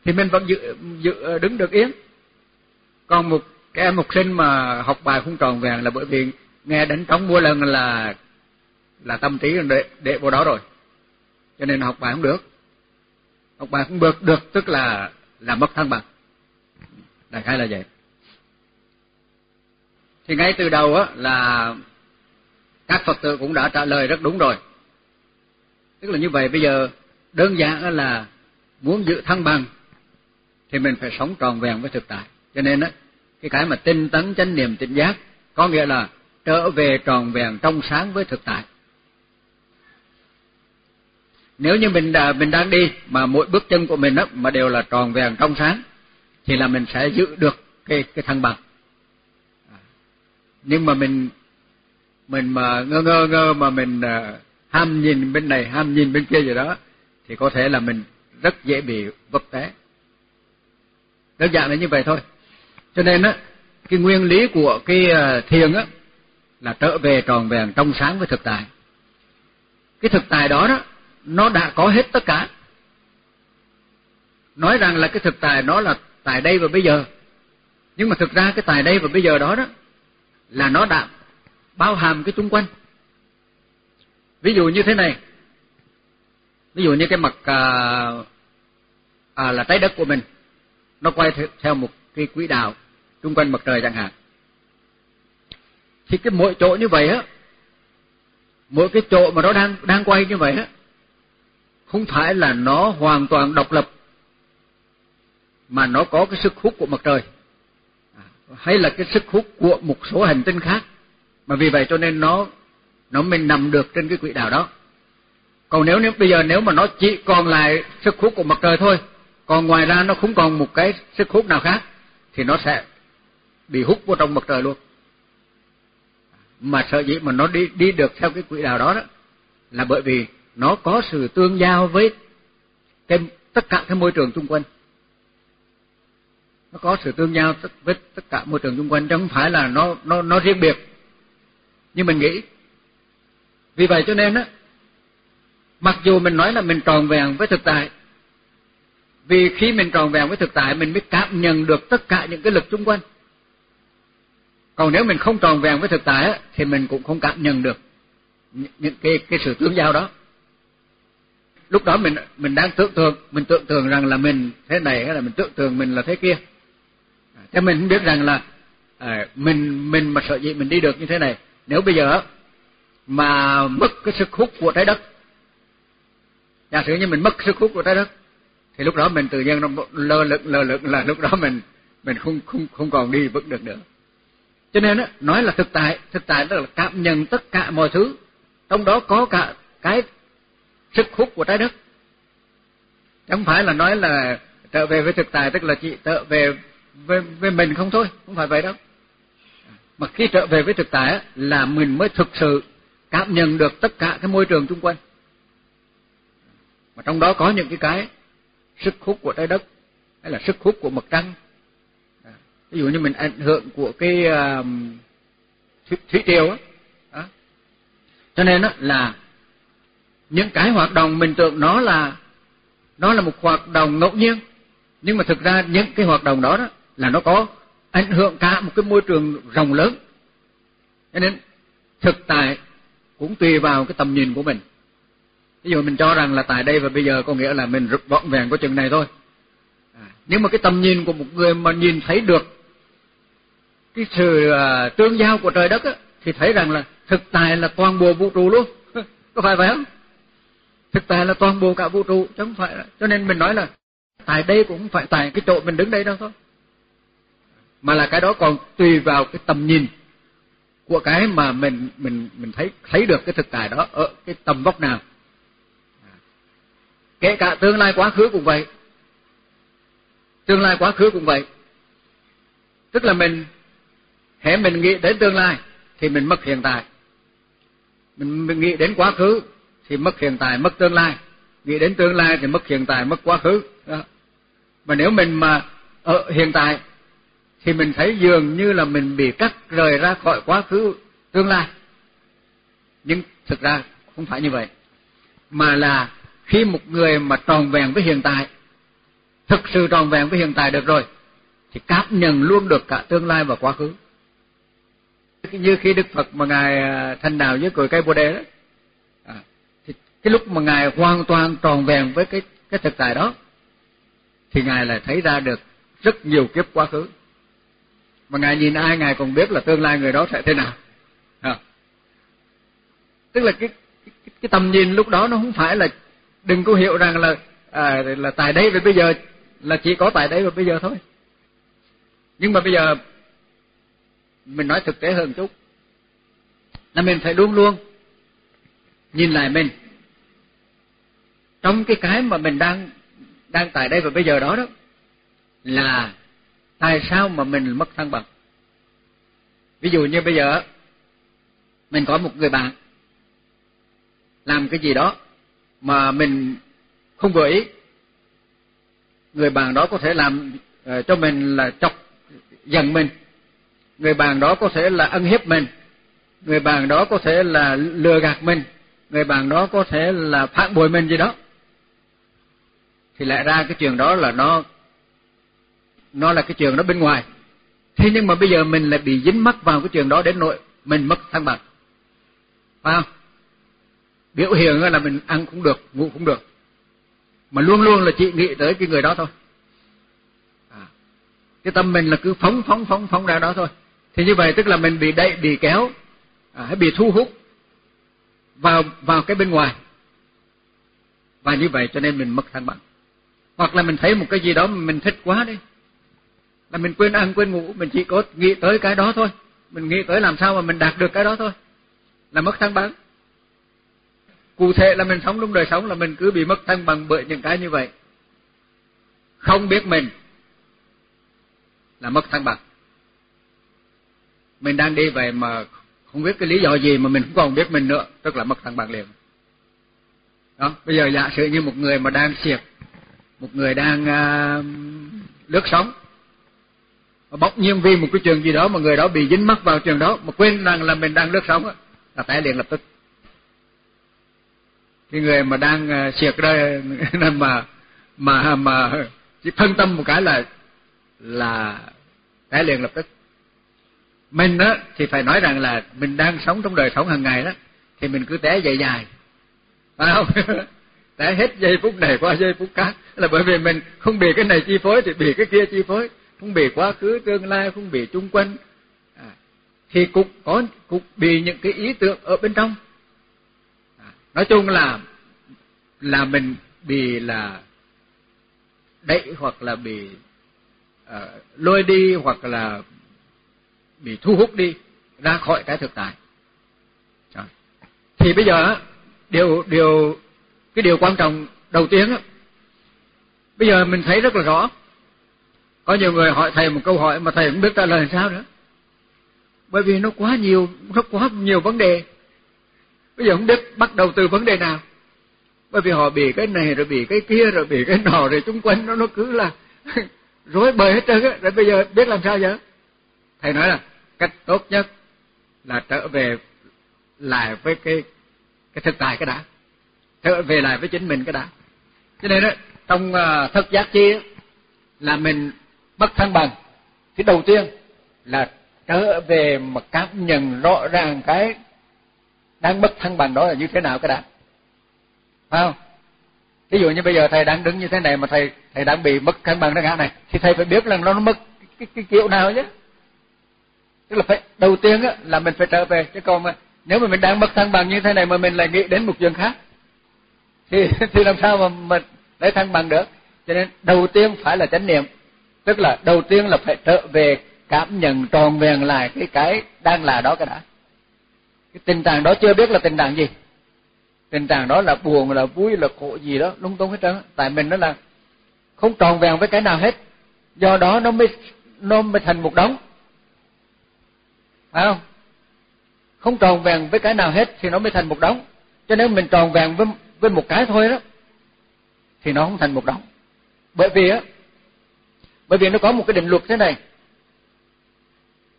Thì mình vẫn giữ, giữ ờ, đứng được yên. Còn một cái em học sinh mà học bài không tròn vẹn là bởi vì nghe đánh trống mỗi lần là là tâm trí để để vào đó rồi. Cho nên học bài không được. Học bài không được được tức là là mất thăng bằng. Đại khái là vậy thì ngay từ đầu á là các phật tử cũng đã trả lời rất đúng rồi. Tức là như vậy bây giờ đơn giản là muốn giữ thăng bằng thì mình phải sống tròn vẹn với thực tại. Cho nên á cái cái mà tinh tấn chánh niệm tỉnh giác có nghĩa là trở về tròn vẹn trong sáng với thực tại. Nếu như mình đã, mình đang đi mà mỗi bước chân của mình á mà đều là tròn vẹn trong sáng thì là mình sẽ giữ được cái cái thăng bằng nhưng mà mình mình mà ngơ ngơ ngơ mà mình à, ham nhìn bên này, ham nhìn bên kia gì đó, thì có thể là mình rất dễ bị vấp té. Đơn giản là như vậy thôi. Cho nên á, cái nguyên lý của cái à, thiền á, là trở về tròn vẹn trong sáng với thực tại. Cái thực tại đó đó, nó đã có hết tất cả. Nói rằng là cái thực tại nó là tại đây và bây giờ. Nhưng mà thực ra cái tại đây và bây giờ đó đó là nó đã bao hàm cái xung quanh. Ví dụ như thế này. Ví dụ như cái mặt à, à, là trái đất của mình nó quay theo một cái quỹ đạo xung quanh mặt trời chẳng hạn. Thì cái mỗi chỗ như vậy á mỗi cái chỗ mà nó đang đang quay như vậy á không phải là nó hoàn toàn độc lập mà nó có cái sức hút của mặt trời hay là cái sức hút của một số hành tinh khác. Mà vì vậy cho nên nó nó mình nằm được trên cái quỹ đạo đó. Còn nếu nếu, bây giờ nếu mà nó chỉ còn lại sức hút của mặt trời thôi, còn ngoài ra nó không còn một cái sức hút nào khác, thì nó sẽ bị hút vào trong mặt trời luôn. Mà sợ dĩ mà nó đi đi được theo cái quỹ đạo đó đó, là bởi vì nó có sự tương giao với cái, tất cả cái môi trường xung quanh nó có sự tương giao với tất cả môi trường xung quanh, chứ không phải là nó nó nó riêng biệt. Như mình nghĩ, vì vậy cho nên á, mặc dù mình nói là mình tròn vẹn với thực tại, vì khi mình tròn vẹn với thực tại, mình mới cảm nhận được tất cả những cái lực xung quanh. Còn nếu mình không tròn vẹn với thực tại á, thì mình cũng không cảm nhận được những cái cái sự tương giao đó. Lúc đó mình mình đang tưởng tượng mình tưởng tượng rằng là mình thế này hay là mình tưởng tượng mình là thế kia cho mình không biết rằng là à, mình mình mà sợ gì mình đi được như thế này. Nếu bây giờ mà mất cái sức hút của trái đất giả sử như mình mất sức hút của trái đất thì lúc đó mình tự nhiên nó lơ lửng lơ lửng là lúc đó mình mình không không không còn đi vững được nữa. Cho nên á nói là thực tại thực tại tức là cảm nhận tất cả mọi thứ trong đó có cả cái sức hút của trái đất. Không phải là nói là trở về với thực tại tức là chỉ trở về về, về mình không thôi không phải vậy đâu. Mà khi trở về với thực tại là mình mới thực sự cảm nhận được tất cả cái môi trường xung quanh. Mà trong đó có những cái cái sức hút của trái đất hay là sức hút của mặt trăng. Ví dụ như mình ảnh hưởng của cái uh, thủy, thủy triều á. Đó. cho nên á là những cái hoạt động mình tưởng nó là nó là một hoạt động ngẫu nhiên. Nhưng mà thực ra những cái hoạt động đó đó là nó có ảnh hưởng cả một cái môi trường rộng lớn. Cho nên thực tại cũng tùy vào cái tầm nhìn của mình. Ví dụ mình cho rằng là tại đây và bây giờ có nghĩa là mình rực vọn vẹn có chừng này thôi. À, nhưng mà cái tầm nhìn của một người mà nhìn thấy được cái sự uh, tương giao của trời đất á, thì thấy rằng là thực tại là toàn bộ vũ trụ luôn. <laughs> Có phải vậy không? Thực tại là toàn bộ cả vũ trụ chứ không phải cho nên mình nói là tại đây cũng phải tại cái chỗ mình đứng đây đâu thôi mà là cái đó còn tùy vào cái tầm nhìn của cái mà mình mình mình thấy thấy được cái thực tại đó ở cái tầm vóc nào. Kể cả tương lai quá khứ cũng vậy. Tương lai quá khứ cũng vậy. Tức là mình hễ mình nghĩ đến tương lai thì mình mất hiện tại. Mình, mình nghĩ đến quá khứ thì mất hiện tại mất tương lai. Nghĩ đến tương lai thì mất hiện tại mất quá khứ. Đó. mà nếu mình mà ở hiện tại thì mình thấy dường như là mình bị cắt rời ra khỏi quá khứ tương lai. Nhưng thực ra không phải như vậy mà là khi một người mà tròn vẹn với hiện tại thực sự tròn vẹn với hiện tại được rồi thì cảm nhận luôn được cả tương lai và quá khứ. Như khi Đức Phật mà ngài à, thành đạo với cội cây Bồ đề đó à, thì cái lúc mà ngài hoàn toàn tròn vẹn với cái cái thực tại đó thì ngài lại thấy ra được rất nhiều kiếp quá khứ mà ngài nhìn ai ngài còn biết là tương lai người đó sẽ thế nào. À. tức là cái, cái cái tầm nhìn lúc đó nó không phải là đừng có hiểu rằng là à, là tại đây và bây giờ là chỉ có tại đây và bây giờ thôi. Nhưng mà bây giờ mình nói thực tế hơn chút. Là mình phải luôn luôn nhìn lại mình. Trong cái cái mà mình đang đang tại đây và bây giờ đó đó là tại sao mà mình mất thăng bằng? Ví dụ như bây giờ, mình có một người bạn làm cái gì đó mà mình không vừa ý. Người bạn đó có thể làm ờ, cho mình là chọc giận mình. Người bạn đó có thể là ân hiếp mình. Người bạn đó có thể là lừa gạt mình. Người bạn đó có thể là phản bội mình gì đó. Thì lại ra cái chuyện đó là nó nó là cái trường đó bên ngoài. Thế nhưng mà bây giờ mình lại bị dính mắc vào cái trường đó đến nội, mình mất thăng bằng. Phải không? Biểu hiện là mình ăn cũng được ngủ cũng được. Mà luôn luôn là chỉ nghĩ tới cái người đó thôi. À, cái tâm mình là cứ phóng phóng phóng phóng ra đó thôi. Thì như vậy tức là mình bị đẩy bị kéo à, hay bị thu hút vào vào cái bên ngoài. Và như vậy cho nên mình mất thăng bằng. Hoặc là mình thấy một cái gì đó mình thích quá đi là mình quên ăn quên ngủ mình chỉ có nghĩ tới cái đó thôi. Mình nghĩ tới làm sao mà mình đạt được cái đó thôi. Là mất thăng bằng. Cụ thể là mình sống trong đời sống là mình cứ bị mất thăng bằng bởi những cái như vậy. Không biết mình là mất thăng bằng. Mình đang đi về mà không biết cái lý do gì mà mình không còn biết mình nữa tức là mất thăng bằng liền. Đó bây giờ giả sử như một người mà đang siệt một người đang uh, lướt sóng bỗng nhiên vì một cái trường gì đó mà người đó bị dính mắc vào trường đó, mà quên rằng là mình đang lướt sóng là té liền lập tức. Cái người mà đang à, siệt đây <laughs> mà mà mà chỉ phân tâm một cái là là té liền lập tức. Mình á, thì phải nói rằng là mình đang sống trong đời sống hàng ngày đó, thì mình cứ té dài dài. Phải không? <laughs> Té hết giây phút này qua giây phút khác. Là bởi vì mình không bị cái này chi phối, thì bị cái kia chi phối không bị quá khứ tương lai không bị chung quanh. À, thì cũng có cũng bị những cái ý tưởng ở bên trong. À, nói chung là là mình bị là đẩy hoặc là bị à, ờ, lôi đi hoặc là bị thu hút đi ra khỏi cái thực tại. Thì bây giờ điều điều cái điều quan trọng đầu tiên á bây giờ mình thấy rất là rõ có nhiều người hỏi thầy một câu hỏi mà thầy không biết trả lời sao nữa. Bởi vì nó quá nhiều nó quá nhiều vấn đề. Bây giờ không biết bắt đầu từ vấn đề nào. Bởi vì họ bị cái này rồi bị cái kia rồi bị cái nọ rồi chung quanh nó nó cứ là <laughs> rối bời hết trơn á. Rồi bây giờ biết làm sao vậy? Thầy nói là cách tốt nhất là trở về lại với cái cái thực tại cái đã. Trở về lại với chính mình cái đã. Cho nên đó trong à, uh, thực giác chi là mình mất thăng bằng. Cái đầu tiên là trở về mà cảm nhận rõ ràng cái đang mất thăng bằng đó là như thế nào cái đã phải không? Ví dụ như bây giờ thầy đang đứng như thế này mà thầy thầy đang bị mất thăng bằng đó này thì thầy phải biết là nó mất cái, cái, cái kiểu nào chứ. Tức là phải đầu tiên á là mình phải trở về. Chứ còn mà nếu mà mình đang mất thăng bằng như thế này mà mình lại nghĩ đến một chuyện khác thì <laughs> thì làm sao mà mình lấy thăng bằng được? Cho nên đầu tiên phải là chánh niệm tức là đầu tiên là phải trở về cảm nhận tròn vẹn lại cái cái đang là đó cái đã. Cái tình trạng đó chưa biết là tình trạng gì. Tình trạng đó là buồn, là vui, là khổ gì đó, lung tung hết trơn tại mình nó là không tròn vẹn với cái nào hết. Do đó nó mới nó mới thành một đống. Phải không? Không tròn vẹn với cái nào hết thì nó mới thành một đống. Cho nên mình tròn vẹn với với một cái thôi đó, thì nó không thành một đống. Bởi vì á bởi vì nó có một cái định luật thế này.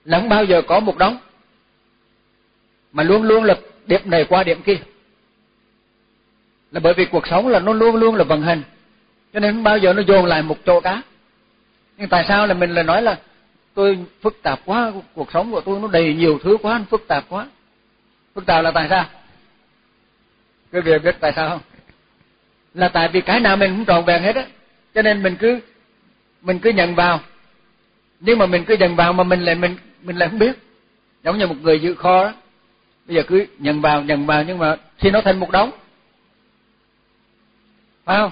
Là không bao giờ có một đống mà luôn luôn là điểm này qua điểm kia. Là bởi vì cuộc sống là nó luôn luôn là vận hành. Cho nên không bao giờ nó dồn lại một chỗ cả. Nhưng tại sao là mình lại nói là tôi phức tạp quá, cuộc sống của tôi nó đầy nhiều thứ quá phức tạp quá. Phức tạp là tại sao? Quý vị biết tại sao không? Là tại vì cái nào mình cũng tròn vẹn hết á. Cho nên mình cứ mình cứ nhận vào. Nhưng mà mình cứ nhận vào mà mình lại mình mình lại không biết. Giống như một người dự kho đó. Bây giờ cứ nhận vào nhận vào nhưng mà khi nó thành một đống. Phải không?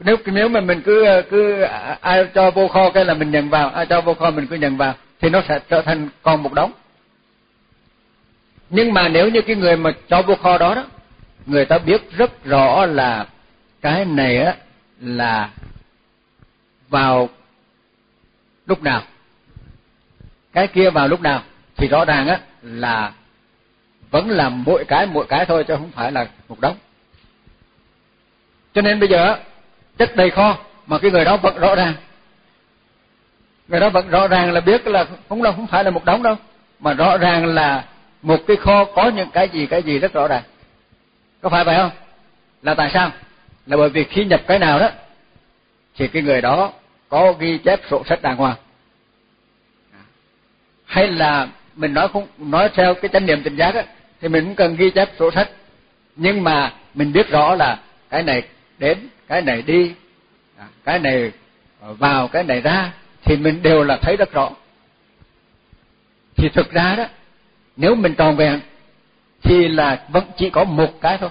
Nếu nếu mà mình cứ cứ à, à, ai cho vô kho cái là mình nhận vào, ai cho vô kho mình cứ nhận vào, thì nó sẽ trở thành còn một đống. Nhưng mà nếu như cái người mà cho vô kho đó đó, người ta biết rất rõ là cái này á là vào lúc nào? Cái kia vào lúc nào? Thì rõ ràng á, là vẫn là mỗi cái mỗi cái thôi, chứ không phải là một đống. Cho nên bây giờ chất đầy kho, mà cái người đó vẫn rõ ràng. Người đó vẫn rõ ràng là biết là không đâu, không phải là một đống đâu, mà rõ ràng là một cái kho có những cái gì cái gì rất rõ ràng. Có phải vậy không? Là tại sao? Là bởi vì khi nhập cái nào đó thì cái người đó có ghi chép sổ sách đàng hoàng. Hay là mình nói không, nói theo cái chánh niệm tỉnh giác á, thì mình cũng cần ghi chép sổ sách. Nhưng mà mình biết rõ là cái này đến, cái này đi, cái này vào, cái này ra, thì mình đều là thấy rất rõ. Thì thực ra đó, nếu mình tròn vẹn, thì là vẫn chỉ có một cái thôi.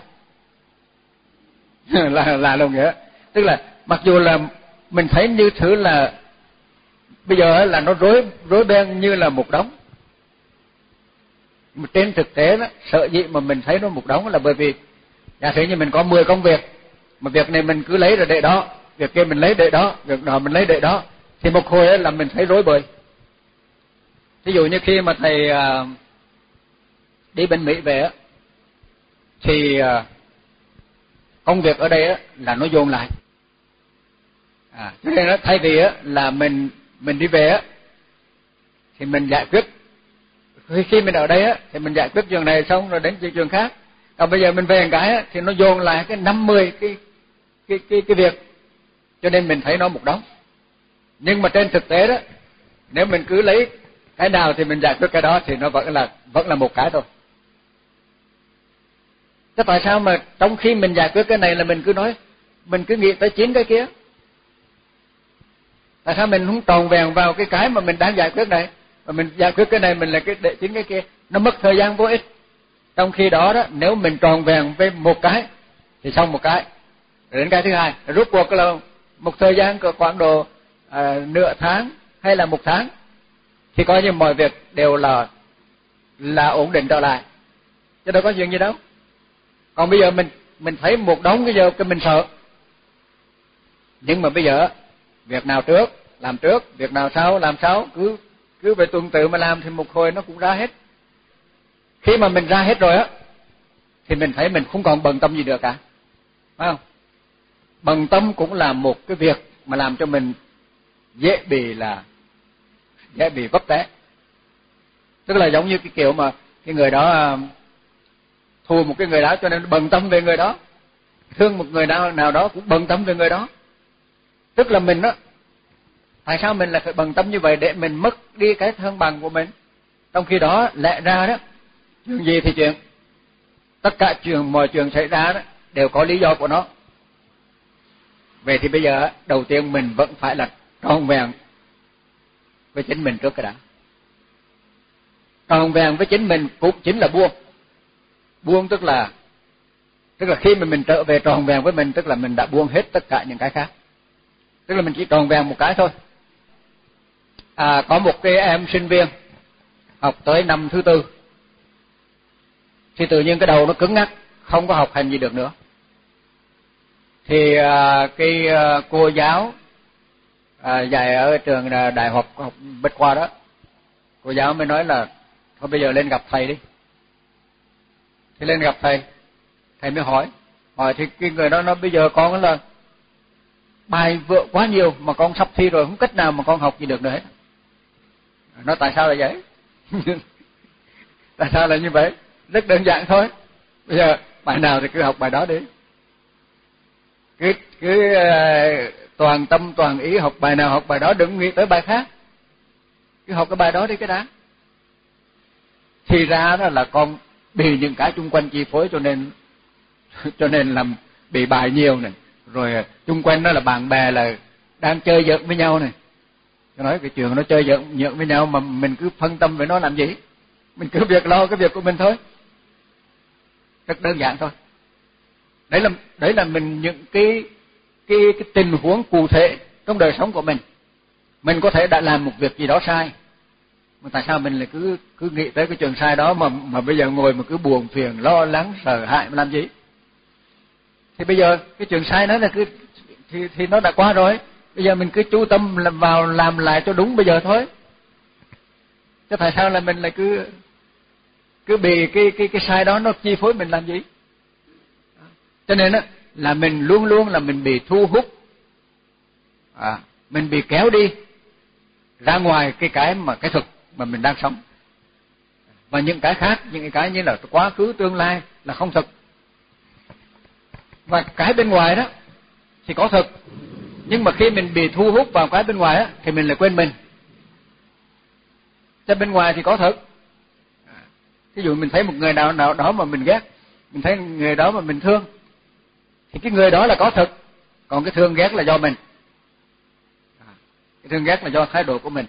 <laughs> Là là đồng nghĩa tức là, mặc dù là mình thấy như thử là bây giờ là nó rối rối beng như là một đống. Mà trên thực tế đó, sợ gì mà mình thấy nó một đống là bởi vì, giả sử như mình có 10 công việc, mà việc này mình cứ lấy rồi để đó, việc kia mình lấy để đó, việc nọ mình lấy để đó, thì một hồi là mình thấy rối bời. Ví dụ như khi mà thầy à, đi bên Mỹ về á, thì à, công việc ở đây á là nó dồn lại à cho nên nó thay vì á là mình mình đi về á thì mình giải quyết. Khi mình ở đây á thì mình giải quyết trường này xong rồi đến trường khác. Còn bây giờ mình về một cái á, thì nó dồn lại cái năm mươi cái cái cái cái việc. Cho nên mình thấy nó một đống. Nhưng mà trên thực tế đó nếu mình cứ lấy cái nào thì mình giải quyết cái đó thì nó vẫn là vẫn là một cái thôi. Thế tại sao mà trong khi mình giải quyết cái này là mình cứ nói mình cứ nghĩ tới chín cái kia? Tại sao mình không tròn vẹn vào cái cái mà mình đang giải quyết này? Mà mình giải quyết cái này mình là cái để chính cái kia. Nó mất thời gian vô ích. Trong khi đó đó nếu mình tròn vẹn với một cái thì xong một cái. Đến cái thứ hai rút cuộc là một thời gian có khoảng độ à, nửa tháng hay là một tháng thì coi như mọi việc đều là là ổn định trở lại. Chứ đâu có chuyện gì đâu. Còn bây giờ mình mình thấy một đống cái giờ cái mình sợ. Nhưng mà bây giờ việc nào trước, làm trước, việc nào sau, làm sau, cứ cứ về tuần tự mà làm thì một hồi nó cũng ra hết. Khi mà mình ra hết rồi á, thì mình thấy mình không còn bận tâm gì được cả. Phải không? Bận tâm cũng là một cái việc mà làm cho mình dễ bị là, dễ bị vấp té. Tức là giống như cái kiểu mà cái người đó à, thua thù một cái người đó cho nên bận tâm về người đó. Thương một người nào nào đó cũng bận tâm về người đó tức là mình đó tại sao mình lại phải bận tâm như vậy để mình mất đi cái thân bằng của mình? Trong khi đó, lẽ ra đó, chuyện gì thì chuyện. Tất cả chuyện, mọi chuyện xảy ra đó, đều có lý do của nó. Vậy thì bây giờ, đầu tiên mình vẫn phải là tròn vẹn với chính mình trước cái đã. Tròn vẹn với chính mình cũng chính là buông. Buông tức là tức là khi mà mình trở về tròn vẹn với mình, tức là mình đã buông hết tất cả những cái khác tức là mình chỉ tròn vẹn một cái thôi. À có một cái em sinh viên học tới năm thứ tư. Thì tự nhiên cái đầu nó cứng ngắc không có học hành gì được nữa. Thì à, cái à, cô giáo à, dạy ở trường à, đại học học bách khoa đó cô giáo mới nói là thôi bây giờ lên gặp thầy đi. Thì lên gặp thầy thầy mới hỏi. Hỏi thì cái người đó nó bây giờ con là bài vợ quá nhiều mà con sắp thi rồi, không cách nào mà con học gì được nữa hết. Nó tại sao là vậy? <laughs> Tại sao là như vậy? Rất đơn giản thôi. Bây giờ bài nào thì cứ học bài đó đi. Cứ cứ ờ, toàn tâm, toàn ý học bài nào học bài đó, đừng nghĩ tới bài khác. Cứ học cái bài đó đi cái đã. Thì ra đó là con bị những cái chung quanh chi phối cho nên <laughs> cho nên làm bị bài nhiều này rồi à, chung quanh đó là bạn bè là đang chơi giỡn với nhau này. Nói cái chuyện nó chơi giỡn giỡn với nhau mà mình cứ phân tâm với nó làm gì? Mình cứ việc lo cái việc của mình thôi. Rất đơn giản thôi. Đấy là đấy là mình những cái cái cái tình huống cụ thể trong đời sống của mình. Mình có thể đã làm một việc gì đó sai, mà tại sao mình lại cứ cứ nghĩ tới cái chuyện sai đó mà mà bây giờ ngồi mà cứ buồn phiền, lo lắng, sợ hãi mà làm gì? Thì bây giờ cái chuyện sai nó là cứ thì thì nó đã qua rồi. Bây giờ mình cứ chú tâm làm vào làm lại cho đúng bây giờ thôi. Chứ tại sao là mình lại cứ cứ bị cái cái cái sai đó nó chi phối mình làm gì? Cho nên á, là mình luôn luôn là mình bị thu hút. À mình bị kéo đi ra ngoài cái cái mà cái thực mà mình đang sống. Và những cái khác, những cái như là quá khứ, tương lai là không thực và cái bên ngoài đó thì có thực nhưng mà khi mình bị thu hút vào cái bên ngoài đó thì mình lại quên mình. Cho bên ngoài thì có thực ví dụ mình thấy một người nào nào đó mà mình ghét, mình thấy người đó mà mình thương, thì cái người đó là có thực còn cái thương ghét là do mình. Cái thương ghét là do thái độ của mình.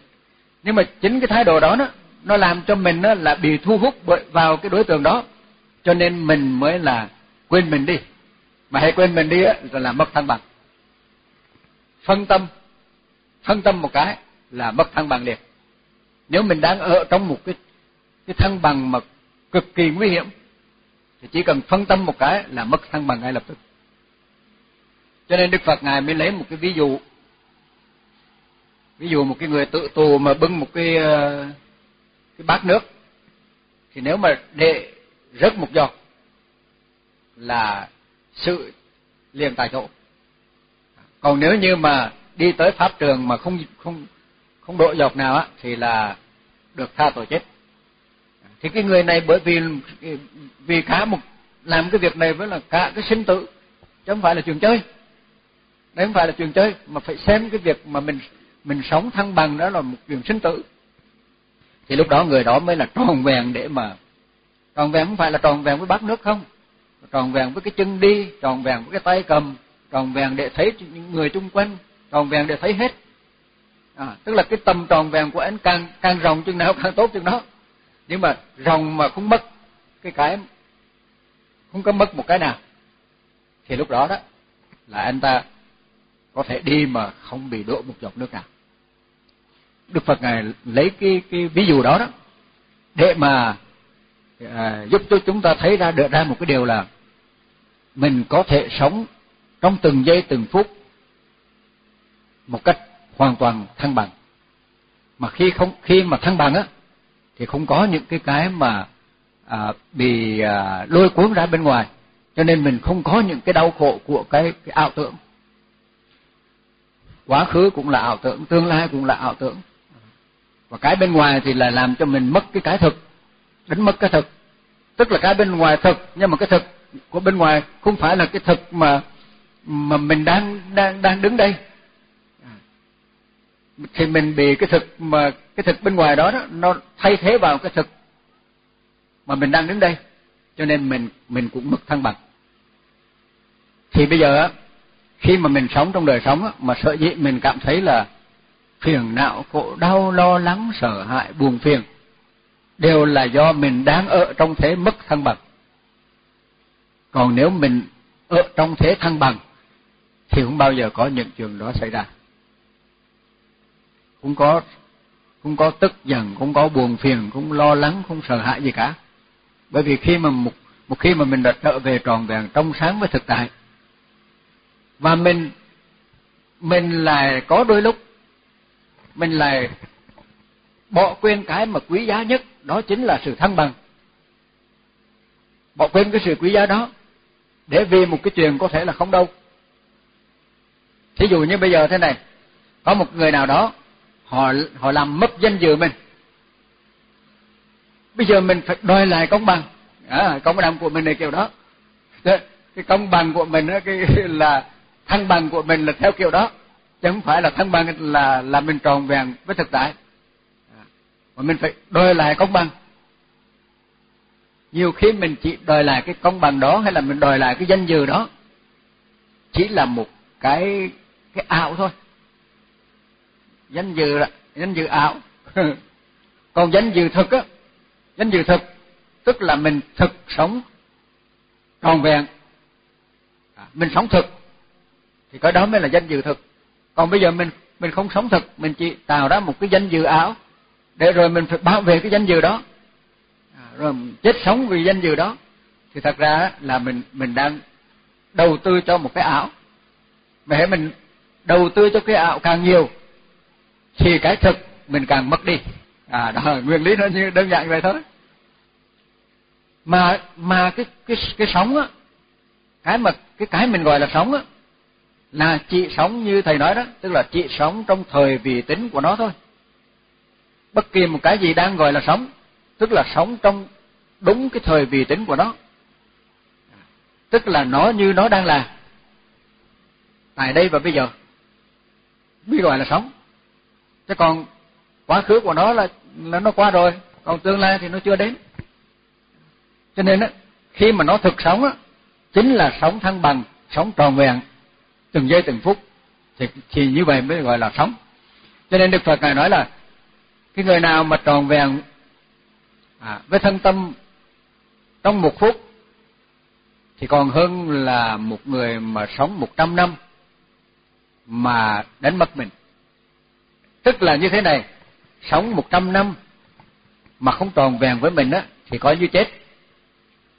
Nhưng mà chính cái thái độ đó nó nó làm cho mình nó là bị thu hút vào cái đối tượng đó. Cho nên mình mới là quên mình đi mà hãy quên mình đi á, là mất thăng bằng phân tâm. Phân tâm một cái là mất thăng bằng liền. Nếu mình đang ở trong một cái cái thăng bằng mà cực kỳ nguy hiểm, thì chỉ cần phân tâm một cái là mất thăng bằng ngay lập tức. Cho nên đức phật ngài mới lấy một cái ví dụ. Ví dụ một cái người tự tù mà bưng một cái ờ, cái bát nước. Thì nếu mà để rớt một giọt là sự liền tại chỗ. Còn nếu như mà đi tới pháp trường mà không không không độ dọc nào á, thì là được tha tội chết. Thì cái người này bởi vì vì khá một, làm cái việc này với là cả cái sinh tử, chứ không phải là chuyện chơi. Đấy không phải là chuyện chơi, mà phải xem cái việc mà mình mình sống thăng bằng đó là một chuyện sinh tử. Thì lúc đó người đó mới là tròn vẹn để mà, tròn vẹn không phải là tròn vẹn với bát nước không tròn vẹn với cái chân đi tròn vẹn với cái tay cầm tròn vẹn để thấy những người chung quanh tròn vẹn để thấy hết. À, tức là cái tầm tròn vẹn của anh càng càng rộng chừng nào càng tốt chừng đó. Nhưng mà rộng mà không mất cái cái không có mất một cái nào. Thì lúc đó đó là anh ta có thể đi mà không bị đổ một giọt nước nào. Đức Phật ngài lấy cái cái ví dụ đó đó để mà à, giúp cho chúng ta thấy ra được ra một cái điều là mình có thể sống trong từng giây từng phút một cách hoàn toàn thăng bằng. Mà khi không khi mà thăng bằng á thì không có những cái cái mà à, bị à, lôi cuốn ra bên ngoài. Cho nên mình không có những cái đau khổ của cái, cái ảo tưởng. Quá khứ cũng là ảo tưởng tương lai cũng là ảo tưởng. Và cái bên ngoài thì là làm cho mình mất cái cái thực đánh mất cái thực. Tức là cái bên ngoài thực nhưng mà cái thực của bên ngoài không phải là cái thực mà mà mình đang đang đang đứng đây. Thì mình bị cái thực mà cái thực bên ngoài đó, đó nó thay thế vào cái thực mà mình đang đứng đây. Cho nên mình mình cũng mất thăng bằng. Thì bây giờ khi mà mình sống trong đời sống mà sợ dĩ mình cảm thấy là phiền não khổ đau lo lắng sợ hãi buồn phiền đều là do mình đang ở trong thế mất thăng bằng. Còn nếu mình ở trong thế thăng bằng, thì không bao giờ có những chuyện đó xảy ra. Không có không có tức giận không có buồn phiền không lo lắng không sợ hãi gì cả. Bởi vì khi mà một một khi mà mình đã trở về tròn vẹn, trong sáng với thực tại và mình mình lại có đôi lúc, mình lại bỏ quên cái mà quý giá nhất đó chính là sự thăng bằng. Bỏ quên cái sự quý giá đó để vì một cái chuyện có thể là không đâu. Thí dụ như bây giờ thế này có một người nào đó họ họ làm mất danh dự mình. Bây giờ mình phải đòi lại công bằng. À, công bằng của mình này kiểu đó. Cái công bằng của mình đó, cái <laughs> là thăng bằng của mình là theo kiểu đó. Chứ không phải là thăng bằng là là mình tròn vẹn với thực tại mà mình phải đòi lại công bằng. Nhiều khi mình chỉ đòi lại cái công bằng đó hay là mình đòi lại cái danh dự đó, chỉ là một cái cái ảo thôi. Danh dự là, danh dự ảo. <laughs> Còn danh dự thực á, danh dự thực, tức là mình thực sống tròn vẹn. À, mình sống thực, thì cái đó mới là danh dự thực. Còn bây giờ mình mình không sống thực, mình chỉ tạo ra một cái danh dự ảo để rồi mình phải bảo vệ cái danh dự đó. À, rồi chết sống vì danh dự đó. Thì thật ra là mình mình đang đầu tư cho một cái ảo. Mà mình đầu tư cho cái ảo càng nhiều, thì cái thực mình càng mất đi. À đó, nguyên lý nó như đơn giản vậy thôi. Mà mà cái cái cái sống á, cái mà cái cái mình gọi là sống á, là chỉ sống như thầy nói đó, tức là chỉ sống trong thời vì tính của nó thôi bất kỳ một cái gì đang gọi là sống tức là sống trong đúng cái thời vị tính của nó. Tức là nó như nó đang là. Tại đây và bây giờ mới gọi là sống. Chứ còn quá khứ của nó là là nó qua rồi còn tương lai thì nó chưa đến. Cho nên á khi mà nó thực sống á chính là sống thăng bằng sống tròn vẹn từng giây từng phút thì, thì như vậy mới gọi là sống. Cho nên đức phật ngài nói là cái người nào mà tròn vẹn à, với thân tâm trong một phút thì còn hơn là một người mà sống một trăm năm mà đánh mất mình. Tức là như thế này sống một trăm năm mà không tròn vẹn với mình á thì coi như chết.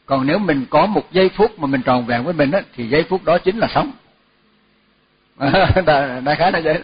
Còn nếu mình có một giây phút mà mình tròn vẹn với mình á thì giây phút đó chính là sống. <laughs> Đại khái là vậy.